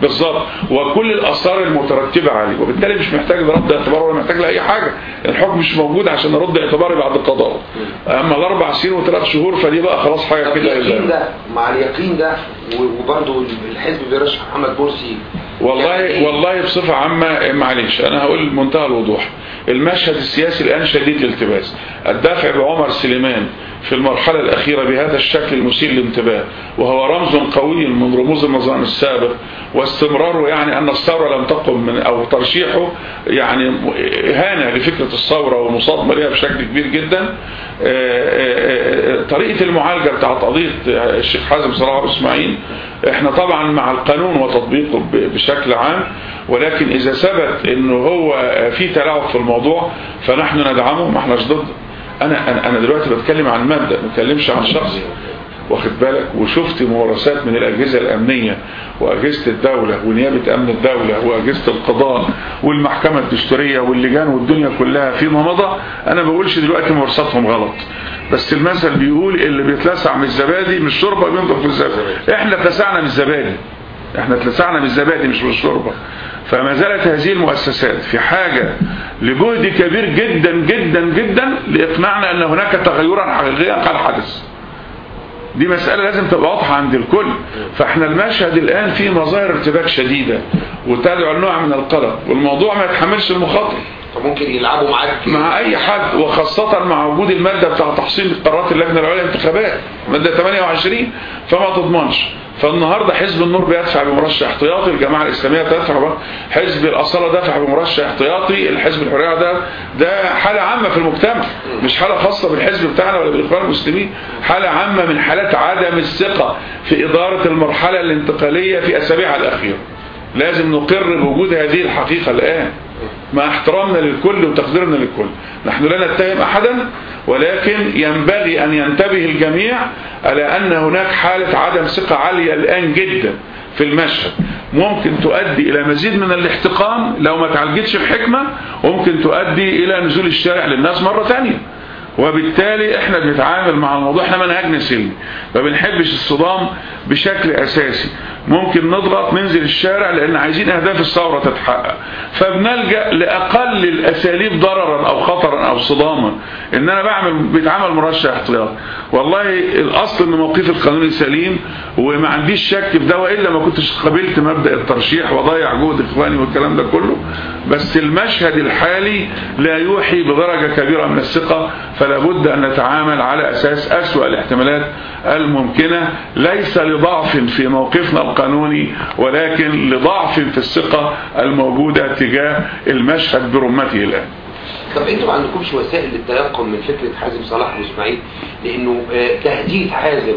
بالظبط. وكل الآثار المترتبة عليه وبالتالي مش محتاج لرد اعتبار ولا محتاج لأي حاجة. الحكم مش موجود عشان ارد اعتباري بعد القضاء أما الأربع سنين وثلاث شهور فدي بقى خلاص حاجة طب كده اليقين ده مع اليقين ده وبرضه الحزب بيرشح محمد مرسي والله والله بصفة عامة معلش أنا هقول بمنتهى الوضوح. المشهد السياسي الآن شديد الالتباس. الدافع بعمر سليمان في المرحلة الأخيرة بهذا الشكل المثير للانتباه وهو رمز قوي من رموز النظام السابق واستمراره يعني أن الثورة لم تقم من أو ترشيحه يعني إهانة لفكرة الثورة ومصادمة لها بشكل كبير جدا. آه، طريقة المعالجة بتاعت قضية الشيخ حازم صلاح إسماعيل إحنا طبعا مع القانون وتطبيقه بشكل عام ولكن إذا ثبت أنه هو في تلاعب في الموضوع فنحن ندعمه ما إحناش ضد أنا, أنا, أنا دلوقتي بتكلم عن مبدأ ما بتكلمش عن شخص. واخد بالك؟ وشفت ممارسات من الأجهزة الأمنية وأجهزة الدولة ونيابة أمن الدولة وأجهزة القضاء والمحكمة الدستورية واللجان والدنيا كلها فيما مضى. أنا بقولش دلوقتي ممارساتهم غلط بس المثل بيقول اللي بيتلسع من الزبادي من الشوربة بينضغ في الزبادي. إحنا اتلسعنا من الزبادي إحنا اتلسعنا من الزبادي مش من الشوربة. فما زالت هذه المؤسسات في حاجة لجهد كبير جدا جدا جدا لإقناعنا أن هناك تغيرا حقيقيا قد حدث. دي مسألة لازم تبقى واضحة عند الكل. فإحنا المشهد الآن فيه مظاهر ارتباك شديدة وتدعو النوع من القلق والموضوع ما يتحملش المخاطر. فممكن يلعبوا معاك مع أي حد وخاصة مع وجود المادة بتاع تحصيل قرارات اللجنة العليا للانتخابات. مادة 28 فما تضمنش. فالنهاردة حزب النور بيدفع بمرشح احتياطي الجماعة الإسلامية تدفع حزب الأصالة دفع بمرشح احتياطي الحزب الحرية ده ده حالة عامة في المجتمع. مش حالة خاصة بالحزب بتاعنا ولا بالإخوان المسلمين حالة عامة من حالات عدم الثقة في إدارة المرحلة الانتقالية في أسابيعها الأخيرة. لازم نقر بوجود هذه الحقيقة الآن. مع احترامنا للكل وتقديرنا للكل. نحن لا نتهم أحدا ولكن ينبغي أن ينتبه الجميع على أن هناك حالة عدم ثقة عالية الآن جدا في المشهد. ممكن تؤدي إلى مزيد من الاحتقان لو ما تعالجتش بحكمة وممكن تؤدي إلى نزول الشارع للناس مرة ثانية. وبالتالي إحنا بنتعامل مع الموضوع إحنا منهجنا سلمي ما بنحبش الصدام بشكل أساسي. ممكن نضغط ننزل الشارع لأن عايزين أهداف الثورة تتحقق. فبنلجأ لأقل الأساليب ضررا أو خطرا أو صداما. إن أنا بعمل بيتعمل مرشح احتياط والله الأصل إن موقفي القانوني سليم وما عنديش شك في ده وإلا ما كنتش قبلت مبدأ الترشيح وضيع جهد إخواني والكلام ده كله. بس المشهد الحالي لا يوحي بدرجة كبيرة من الثقة فلا بد أن نتعامل على أساس أسوأ الاحتمالات الممكنة. ليس لضعف في موقفنا القانوني ولكن لضعف في الثقة الموجودة تجاه المشهد برمته الآن. طب أنتوا ما عندكمش وسائل للتيقن من فكرة حازم صلاح وإسماعيل؟ لأنه آه، تهديد حازم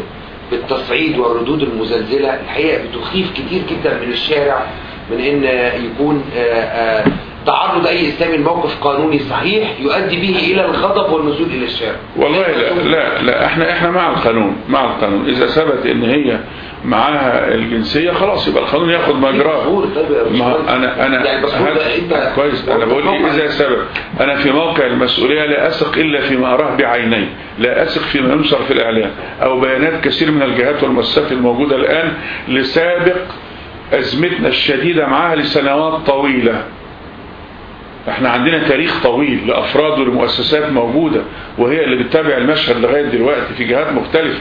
بالتصعيد والردود المزلزلة الحقيقة بتخيف كتير جدا من الشارع من إن آه، يكون آه، تعرض اي اسلامي لموقف قانوني صحيح يؤدي به إلى الغضب والنزول إلى الشارع. والله لا لا لا إحنا إحنا مع القانون مع القانون. إذا ثبت إن هي معاها الجنسية خلاص يبقى القانون ياخد مجراه ما. أنا أنا يعني كويس. أنا بقول إيه إذا ثبت أنا في موقع المسؤولية لا أثق إلا فيما أراه بعيني لا أثق فيما ينشر في الاعلام أو بيانات كثير من الجهات والمؤسسات الموجودة الآن لسابق أزمتنا الشديدة معاها لسنوات طويلة. إحنا عندنا تاريخ طويل لافراد ولمؤسسات موجودة وهي اللي بتتابع المشهد لغاية دلوقتي في جهات مختلفة.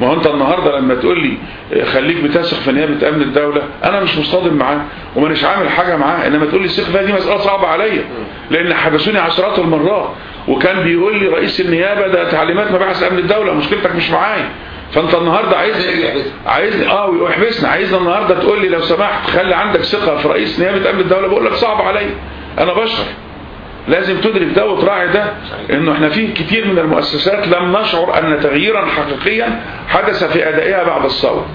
ما هو انت النهارده لما تقول لي خليك بتثق في نيابه امن الدولة أنا مش مصطدم معاه ومانيش عامل حاجة معاه إنما تقول لي ثق فيها دي مسألة صعبة عليا لأن حبسوني عشرات المرات وكان بيقول لي رئيس النيابة ده تعليمات مباحث امن الدولة مشكلتك مش معايا. فأنت النهارده عايز عايز آه ويحبسنا عايزنا النهارده تقول لي لو سمحت خلي عندك ثقة في رئيس نيابة أمن الدولة بقول لك صعب عليا. أنا بشر. لازم تدرك ده وتراعي ده. إنه إحنا في كتير من المؤسسات لم نشعر أن تغييرا حقيقيا حدث في أدائها بعد الثوره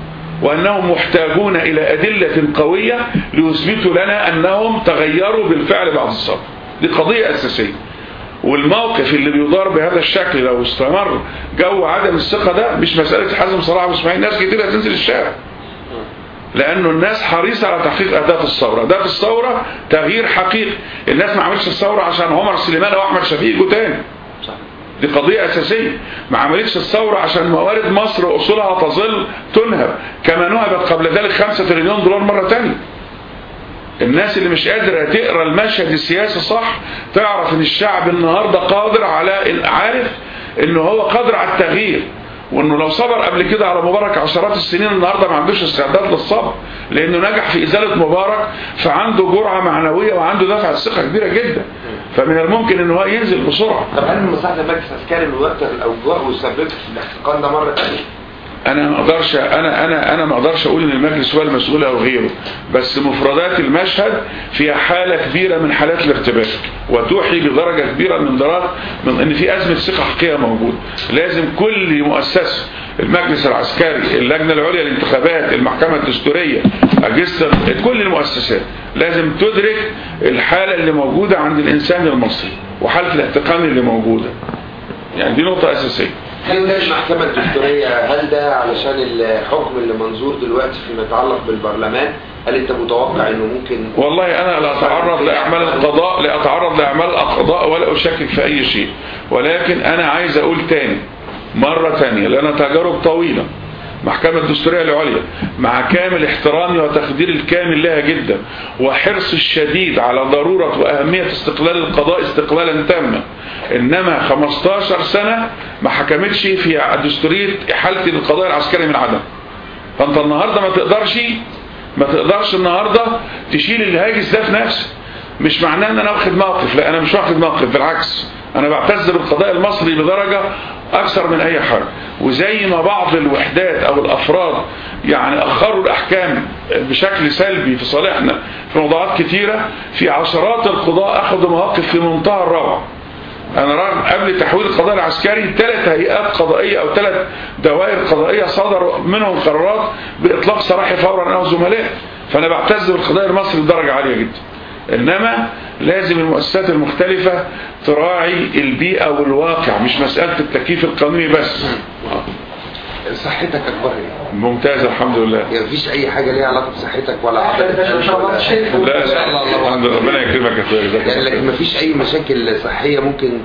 وأنهم محتاجون إلى أدلة قوية ليثبتوا لنا أنهم تغيروا بالفعل بعد الثوره دي قضية أساسية. والموقف اللي بيدار بهذا الشكل لو استمر جو عدم الثقة ده مش مسألة حازم صلاح واسماعيل ناس كتير هتنزل الشارع. لأنه الناس حريصة على تحقيق أهداف الثورة. أهداف الثورة تغيير حقيقي. الناس ما عملتش الثورة عشان عمر سليمان وأحمد شفيق يجوا تاني دي قضية أساسية. ما عملتش الثورة عشان موارد مصر وأصولها تظل تنهب. كما نهبت قبل ذلك خمسة تريليون دولار مرة تانية. الناس اللي مش قادرة تقرأ المشهد السياسي صح تعرف إن الشعب النهاردة قادر على عارف انه هو قادر على التغيير. وانه لو صبر قبل كده على مبارك عشرات السنين النهارده ما عندوش استعداد للصبر لأنه نجح في إزالة مبارك فعنده جرعة معنوية وعنده دفعه ثقة كبيرة جدا فمن الممكن إن هو ينزل بسرعة طب هل من المجلس العسكري انه يوتر الاوضاع ويسبب في الاحتقان ده مرة؟ أنا ما أقدرش أنا أنا أنا ما أقدرش أقول إن المجلس هو المسؤول أو غيره بس مفردات المشهد فيها حالة كبيرة من حالات الارتباك وتوحي بدرجة كبيرة من درجات من إن في أزمة ثقة حقيقية موجودة. لازم كل مؤسسه المجلس العسكري اللجنة العليا للانتخابات المحكمة الدستورية اجهزه كل المؤسسات لازم تدرك الحالة اللي موجودة عند الإنسان المصري وحالة الاحتقان اللي موجودة. يعني دي نقطة أساسية. هل ده المحكمة الدستورية هل ده علشان الحكم اللي منظور دلوقتي فيما يتعلق بالبرلمان. هل انت متوقع انه ممكن والله أنا لا اتعرض لاعمال القضاء لا اتعرض لاعمال القضاء ولا اشكك في اي شيء. ولكن أنا عايز أقول تاني مرة تانية لنا تجارب طويلة. محكمة الدستورية العليا مع كامل احترامي وتقديري الكامل لها جدا. وحرص الشديد على ضرورة وأهمية استقلال القضاء استقلالا تاما. إنما 15 سنة ما حكمتش في دستورية إحالة القضاء العسكري من عدم. فأنت النهاردة ما تقدرش ما تقدرش النهاردة تشيل الهاجس ده في نفسك مش معناه إن أنا واخد موقف لا أنا مش واخد موقف بالعكس. أنا بعتز بالقضاء المصري بدرجة أكثر من أي حاجة وزي ما بعض الوحدات أو الأفراد يعني أخروا الأحكام بشكل سلبي في صالحنا في موضوعات كتيرة في عشرات القضاء أخذوا مواقف في منتهى الروعة. أنا رغم قبل تحويل القضاء العسكري ثلاث هيئات قضائية أو ثلاث دوائر قضائية صدر منهم قرارات بإطلاق سراحي فورا أنا وزملائي فأنا بعتز بالقضاء المصري بدرجة عالية جدا. إنما لازم المؤسسات المختلفة تراعي البيئة والواقع مش مسألة التكييف القانوني بس. صحتك اكبر إيه؟ ممتاز الحمد لله. يعني مفيش أي حاجة ليها علاقة بصحتك ولا عضلاتك لا الحمد لله ربنا يكرمك يا أخويا. جزاك يعني لكن مفيش أي مشاكل صحية ممكن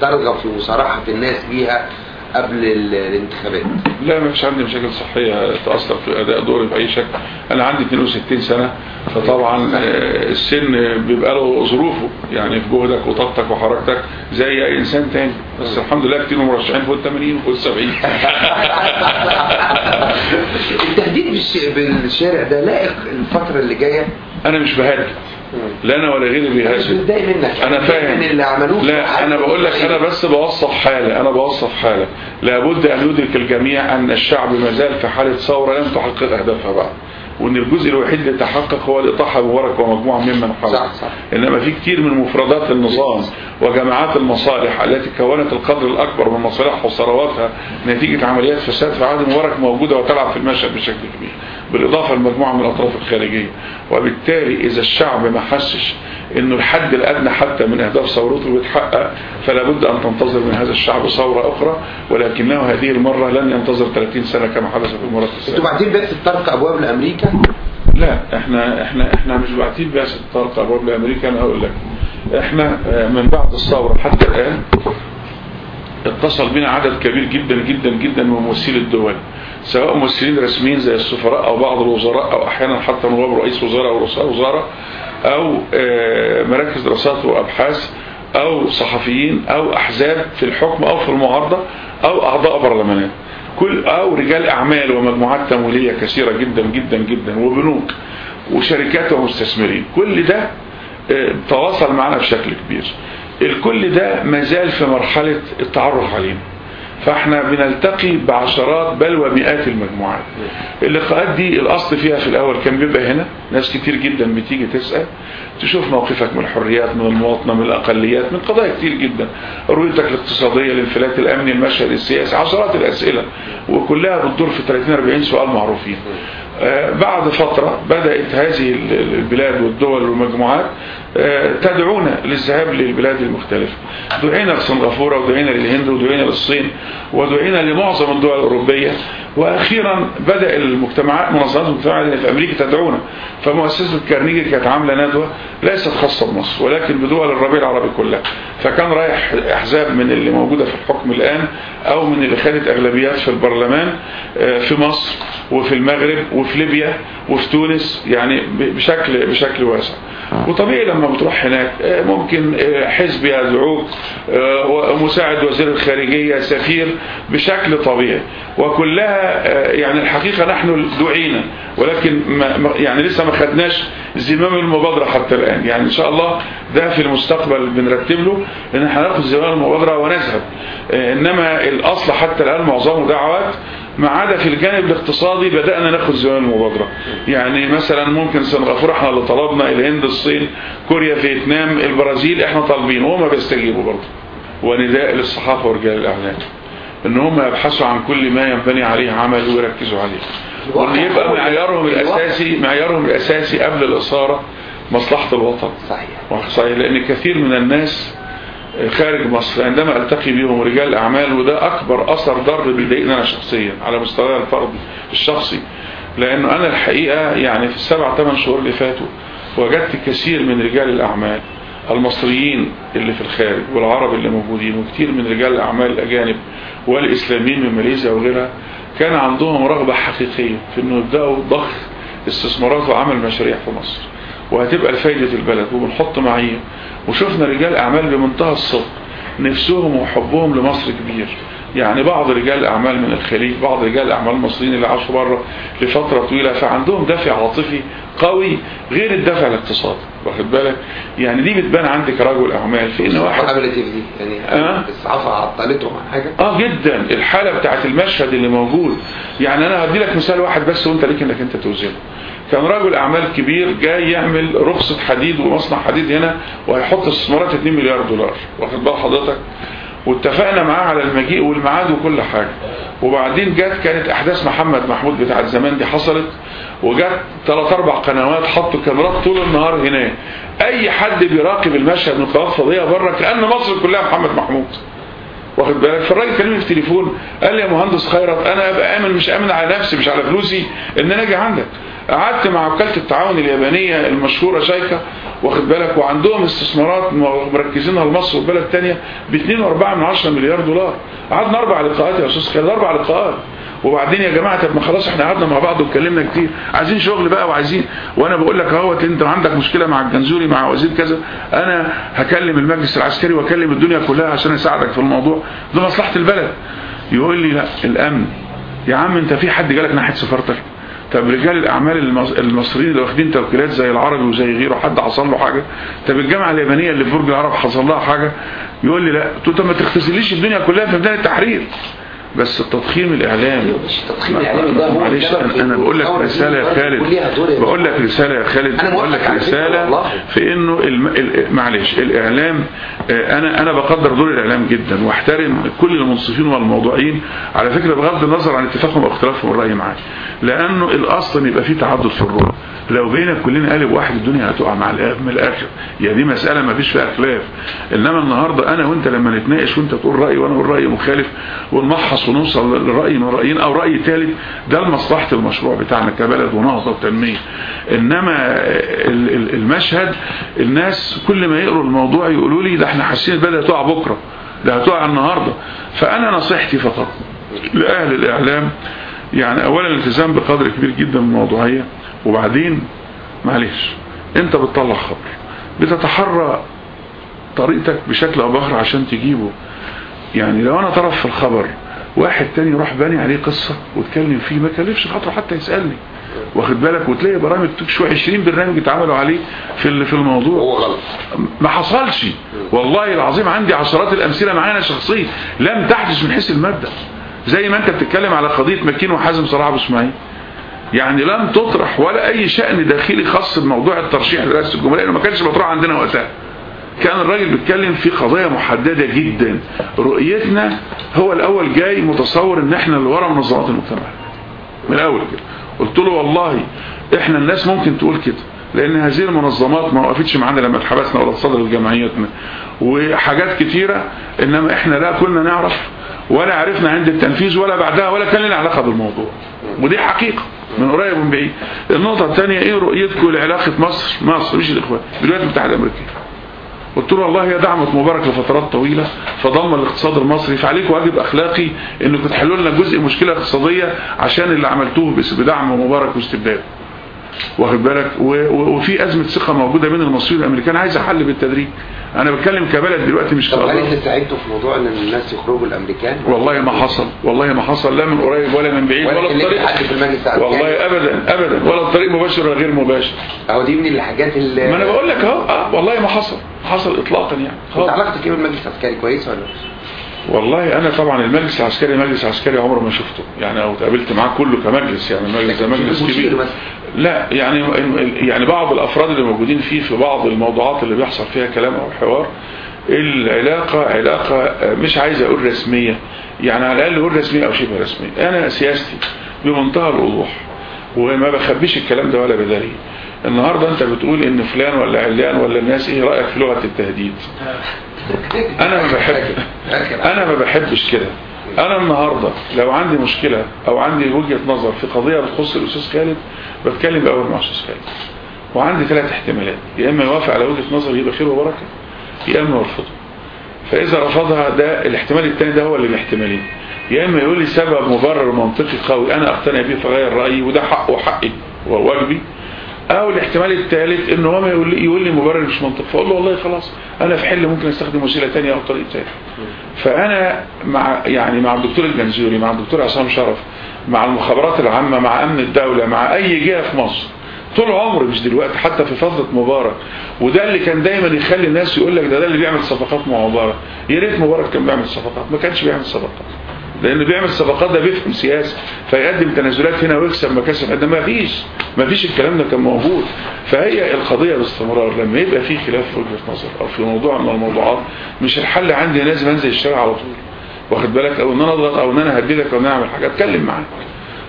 ترغب في مصارحة الناس بيها. قبل ال- الانتخابات. لا ما فيش عندي مشاكل صحية تأثر في أداء دوري بأي شكل. أنا عندي 62 سنة فطبعا آه، السن بيبقى له ظروفه يعني في جهدك وطاقتك وحركتك زي أي إنسان تاني. بس الحمد لله كتير مرشحين فوق ال 80 وفوق ال 70 التهديد بالش- بالشارع ده لائق الفترة اللي جاية؟ أنا مش بهدد لا أنا ولا غيري منك. أنا فاهم. اللي عملوه. لا أنا بقول لك أنا بس بوصف حالة أنا بوصف حالة لابد أن يدرك الجميع أن الشعب ما زال في حالة ثورة لم تحقق أهدافها بعد. وأن الجزء الوحيد اللي تحقق هو الإطاحة بمبارك ومجموعة ممن صح. إنما في كتير من مفردات النظام. وجماعات المصالح التي كونت القدر الأكبر من مصالحها وثرواتها نتيجة عمليات فساد في عهد مبارك موجودة وتلعب في المشهد بشكل كبير بالإضافة لمجموعة من الأطراف الخارجية. وبالتالي إذا الشعب ما حسش إنه الحد الأدنى حتى من إهداف ثورته بيتحقق فلا بد أن تنتظر من هذا الشعب ثورة أخرى ولكنه هذه المرة لن ينتظر 30 سنة كما حدث في المرات أنتوا السابقه بعدين بقى طرق أبواب لأمريكا؟ لا إحنا إحنا إحنا مش باعتين بعثة طارق ابواب لامريكا أنا هقول لك. إحنا آه، من بعد الثورة حتى الآن اتصل بنا عدد كبير جدا جدا جدا من ممثلي الدول سواء ممثلين رسميين زي السفراء أو بعض الوزراء أو أحيانا حتى نواب رئيس وزراء أو رؤساء وزراء أو آه، مراكز دراسات وأبحاث أو صحفيين أو أحزاب في الحكم أو في المعارضة أو أعضاء برلمانات. كل أو رجال أعمال ومجموعات تمويلية كثيرة جدا جدا جدا وبنوك وشركات ومستثمرين. كل ده آه، تواصل معنا بشكل كبير. الكل ده مازال في مرحلة التعرف علينا فاحنا بنلتقي بعشرات بل ومئات المجموعات. اللقاءات دي الأصل فيها في الأول كان بيبقى هنا ناس كتير جدا بتيجي تسأل تشوف موقفك من الحريات من المواطنة من الأقليات من قضايا كتير جدا. رؤيتك الاقتصادية الانفلات الأمني المشهد السياسي عشرات الأسئلة وكلها بتدور في 30 40 سؤال معروفين. بعد فترة بدأت هذه ال- البلاد والدول والمجموعات آه، تدعونا للذهاب للبلاد المختلفة. دعينا لسنغافورة ودعينا للهند ودعينا للصين ودعينا لمعظم الدول الأوروبية. وأخيرا بدأ المجتمعات منظمات المجتمع في أمريكا تدعونا. فمؤسسة كارنيجي كانت عاملة ندوة ليست خاصة بمصر ولكن بدول الربيع العربي كلها. فكان رايح أحزاب من اللي موجودة في الحكم الآن أو من اللي خدت أغلبيات في البرلمان آه، في مصر وفي المغرب وفي ليبيا وفي تونس يعني بشكل بشكل واسع. وطبيعي لما بتروح هناك آه، ممكن آه، حزب يدعوك آه، ومساعد وزير الخارجية سفير بشكل طبيعي. وكلها آه، يعني الحقيقة نحن دعينا ولكن ما يعني لسه ما خدناش زمام المبادرة حتى الآن. يعني إن شاء الله ده في المستقبل بنرتب له إحنا هناخد زمام المبادرة ونذهب. إنما الأصل حتى الآن معظمه دعوات ما عدا في الجانب الاقتصادي بدأنا ناخد زمام المبادرة. يعني مثلا ممكن سنغافورة إحنا اللي طلبنا الهند الصين كوريا فيتنام البرازيل إحنا طالبين وهم بيستجيبوا برضه. ونداء للصحافة ورجال الإعلام. إن هم يبحثوا عن كل ما ينبني عليه عمل ويركزوا عليه. وإن يبقى معيارهم الاساسي معيارهم الأساسي قبل الإثارة مصلحة الوطن. صحيح. صحيح. لأن كثير من الناس خارج مصر عندما ألتقي بهم رجال أعمال وده أكبر أثر ضر بيضايقني أنا شخصيا على مستوى الفردي الشخصي. لأنه أنا الحقيقة يعني في السبع ثمان شهور اللي فاتوا وجدت كثير من رجال الأعمال المصريين اللي في الخارج والعرب اللي موجودين وكثير من رجال الاعمال الأجانب والإسلاميين من ماليزيا وغيرها كان عندهم رغبة حقيقية في إنه يبدأوا ضخ استثمارات وعمل مشاريع في مصر. وهتبقى لفايدة البلد وبنحط معايير. وشفنا رجال أعمال بمنتهى الصدق نفسهم وحبهم لمصر كبير. يعني بعض رجال الأعمال من الخليج بعض رجال الأعمال المصريين اللي عاشوا بره لفترة طويلة فعندهم دافع عاطفي قوي غير الدافع الاقتصادي. واخد بالك؟ يعني دي بتبان عندك كرجل أعمال في إن واحد عملت إيه في دي يعني آه. عطلتهم عن حاجة؟ آه جدا. الحالة بتاعت المشهد اللي موجود. يعني أنا هدي لك مثال واحد بس وأنت ليك إنك أنت توزنه. كان رجل أعمال كبير جاي يعمل رخصة حديد ومصنع حديد هنا وهيحط استثمارات 2 مليار دولار. واخد بال حضرتك؟ واتفقنا معاه على المجيء والميعاد وكل حاجة. وبعدين جت كانت أحداث محمد محمود بتاعت زمان دي حصلت وجت ثلاث أربع قنوات حطوا كاميرات طول النهار هناك. أي حد بيراقب المشهد من قنوات فضائية بره كأن مصر كلها محمد محمود. واخد بالك؟ فالراجل كلمني في التليفون قال لي يا مهندس خيرت أنا أبقى آمن مش آمن على نفسي مش على فلوسي إن أنا أجي عندك. قعدت مع وكالة التعاون اليابانية المشهورة شايكا واخد بالك؟ وعندهم استثمارات مركزينها لمصر وبلد تانية ب 2.4 مليار دولار. قعدنا أربع لقاءات يا أستاذ خالد أربع لقاءات. وبعدين يا جماعة طب ما خلاص إحنا قعدنا مع بعض واتكلمنا كتير. عايزين شغل بقى وعايزين. وأنا بقول لك اهوت أنت عندك مشكلة مع الجنزوري مع وزير كذا. أنا هكلم المجلس العسكري وأكلم الدنيا كلها عشان أساعدك في الموضوع. ده مصلحة البلد. يقول لي لا الأمن. يا عم أنت في حد جالك ناحية سفارتك؟ طب رجال الأعمال المص- المصريين اللي واخدين توكيلات زي العربي وزي غيره حد حصل له حاجة؟ طب الجامعة اليابانية اللي في برج العرب حصل لها حاجة؟ يقول لي لا. طب ما تغتسليش الدنيا كلها في ميدان التحرير. بس التضخيم الإعلامي. مش التضخيم الإعلامي ده هو معلش أنا في أنا بقول لك رسالة يا خالد. بقول لك. رسالة يا خالد. بقول لك رسالة. في إنه الم... ال- معلش الإعلام آه، أنا أنا بقدر دور الإعلام جدا واحترم كل المنصفين والموضوعين. على فكرة بغض النظر عن اتفاقهم أو اختلافهم الراي معايا لأنه الأصل إن يبقى فيه تعدد في الرؤى. لو بينا كلنا قالب واحد الدنيا هتقع مع الآخر من الآخر. يعني دي مسألة ما فيش فيها خلاف. إنما النهارده أنا وأنت لما نتناقش وأنت تقول رأي وأنا أقول رأي مخالف ونمحص ونوصل لراي من رأيين أو رأي ثالث ده لمصلحه المشروع بتاعنا كبلد إنما ال- ال- المشهد الناس كل ما يقروا الموضوع يقولوا لي ده إحنا حاسين البلد هتقع بكرة ده هتقع النهارده. فأنا نصيحتي فقط لأهل الإعلام يعني اولا الالتزام بقدر كبير جدا من الموضوعية وبعدين معلش أنت بتطلع خبر بتتحرى طريقتك بشكل أو بآخر عشان تجيبه. يعني لو أنا طرف في الخبر واحد تاني يروح باني عليه قصة واتكلم فيه ما كلفش خاطره حتى يسألني. واخد بالك؟ وتلاقي برامج شو 20 برنامج اتعملوا عليه في في الموضوع. هو غلط. ما حصلش. والله العظيم عندي عشرات الأمثلة معانا شخصيا لم تحدث من حيث المبدأ. زي ما انت بتتكلم على قضية مكين وحازم صلاح أبو إسماعيل. يعني لم تطرح ولا أي شأن داخلي خاص بموضوع الترشيح لرئاسة الجمهورية لأنه ما كانش مطروح عندنا وقتها. كان الراجل بيتكلم في قضايا محددة جدا. رؤيتنا هو الأول جاي متصور إن إحنا اللي ورا منظمات المجتمع. من الأول كده. قلت له والله إحنا الناس ممكن تقول كده لأن هذه المنظمات ما وقفتش معانا لما اتحبسنا ولا تصدر جمعيتنا وحاجات كتيرة إنما إحنا لا كنا نعرف ولا عرفنا عند التنفيذ ولا بعدها ولا كان لنا علاقة بالموضوع. ودي حقيقة من قريب ومن بعيد. النقطة الثانية إيه رؤيتكم لعلاقة مصر؟ مصر مش الإخوان. بالولايات المتحدة الامريكية قلت له والله هي دعمت مبارك لفترات طويلة فضم الاقتصاد المصري. فعليك واجب أخلاقي انكم تحلوا لنا جزء مشكلة اقتصادية عشان اللي عملتوه بدعم مبارك واستبداده واخد بالك؟ وفي أزمة ثقة موجودة بين المصريين والأمريكان. عايزة حل بالتدريج. أنا بتكلم كبلد دلوقتي مش طب هل. أنت ساعدتوا في موضوع إن الناس يخرجوا الأمريكان؟ والله ما حصل. والله ما حصل. لا من قريب ولا من بعيد ولا الطريق. حد في المجلس والله ابدا ابدا. ولا الطريق مباشر ولا غير مباشر. أهو دي من الحاجات اللي ما أنا بقول لك أهو. آه والله ما حصل. حصل اطلاقا يعني. خالص. علاقتك إيه بالمجلس العسكري؟ كويس ولا؟ والله أنا طبعا المجلس العسكري مجلس عسكري عمره ما شفته. يعني أو اتقابلت معاه كله كمجلس يعني المجلس ده مجلس كبير. لا يعني يعني بعض الأفراد اللي موجودين فيه في بعض الموضوعات اللي بيحصل فيها كلام أو حوار العلاقة علاقة مش عايز أقول رسمية. يعني على الأقل أقول رسمية أو شبه رسمية. أنا سياستي بمنتهى الوضوح وما بخبيش الكلام ده ولا بدليل. النهاردة أنت بتقول إن فلان ولا علان ولا الناس إيه رأيك في لغة التهديد؟ أنا ما بحب أنا ما بحبش كده. أنا النهاردة لو عندي مشكلة أو عندي وجهة نظر في قضية بتخص الأستاذ خالد بتكلم بأول مع الاستاذ خالد. وعندي ثلاث احتمالات. يا إما يوافق على وجهة نظري يبقى خير وبركة يا إما يرفضها فإذا رفضها ده الاحتمال الثاني ده هو اللي الاحتمالين يا إما يقول لي سبب مبرر منطقي قوي أنا أقتنع بيه فغير رأيي وده حقه وحقي وواجبي. أو الاحتمال الثالث ان هو يقول لي مبرر مش منطقي فأقول له والله خلاص أنا في حل ممكن أستخدم وسيلة ثانية أو طريق ثاني فأنا مع يعني مع الدكتور الجنزوري مع الدكتور عصام شرف مع المخابرات العامة مع أمن الدولة مع أي جهة في مصر طول عمري مش دلوقتي حتى في فتره مبارك. وده اللي كان دايما يخلي الناس يقول لك ده ده اللي بيعمل صفقات مع مبارك. يا ريت مبارك كان بيعمل صفقات ما كانش بيعمل صفقات. لأن بيعمل صفقات ده بيفهم سياسة فيقدم تنازلات هنا ويكسب مكاسب قد ما فيش ما فيش الكلام ده كان موجود. فهي القضية باستمرار. لما يبقى في خلاف في وجهة نظر أو في موضوع من الموضوعات مش الحل عندي لازم أنزل الشارع على طول. واخد بالك؟ أو إن أنا أضغط أو إن أنا اهددك أو إن أنا أعمل حاجة. اتكلم معاك.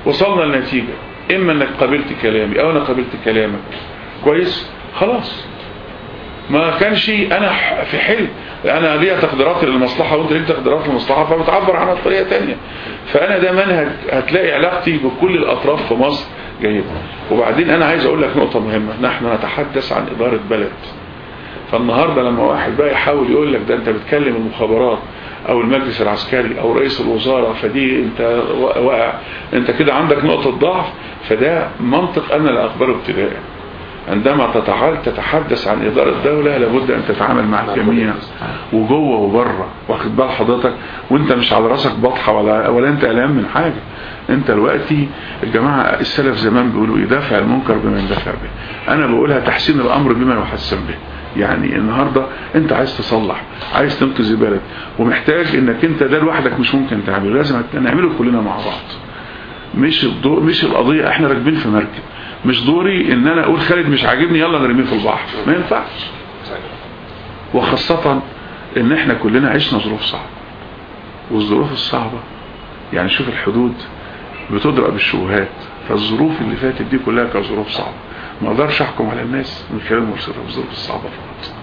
وصلنا لنتيجة. إما إنك قبلت كلامي أو أنا قبلت كلامك. كويس؟ خلاص. ما كانش أنا في حل أنا ليا تقديرات للمصلحة وأنت ليك تقديرات للمصلحة فبتعبر عنها بطريقة ثانية فأنا ده منهج هتلاقي علاقتي بكل الأطراف في مصر جيدة. وبعدين أنا عايز أقول لك نقطة مهمة. نحن نتحدث عن إدارة بلد. فالنهاردة لما واحد بقى يحاول يقول لك ده أنت بتكلم المخابرات أو المجلس العسكري أو رئيس الوزارة فدي أنت واقع. أنت كده عندك نقطة ضعف فده منطق أنا لا اقبله ابتداء. عندما تتعال تتحدث عن إدارة دولة لابد أن تتعامل مع الجميع وجوه وبره واخد بال حضرتك؟ وأنت مش على راسك بطحة ولا, ولا أنت قلقان من حاجة. أنت دلوقتي الجماعة السلف زمان بيقولوا يدافع المنكر بما يندفع به. أنا بقولها تحسين الأمر بما يحسن به. يعني النهاردة أنت عايز تصلح عايز تنقذ البلد ومحتاج إنك أنت ده لوحدك مش ممكن تعمله. لازم نعمله كلنا مع بعض. مش الضوء مش القضية إحنا راكبين في مركب. مش دوري إن أنا أقول خالد مش عاجبني يلا نرميه في البحر. ما ينفعش. وخاصة إن إحنا كلنا عشنا ظروف صعبة. والظروف الصعبة يعني شوف الحدود بتضرب بالشبهات فالظروف اللي فاتت دي كلها كانت ظروف صعبة. ما أقدرش أحكم على الناس من خلال مرسلة الظروف الصعبة فقط.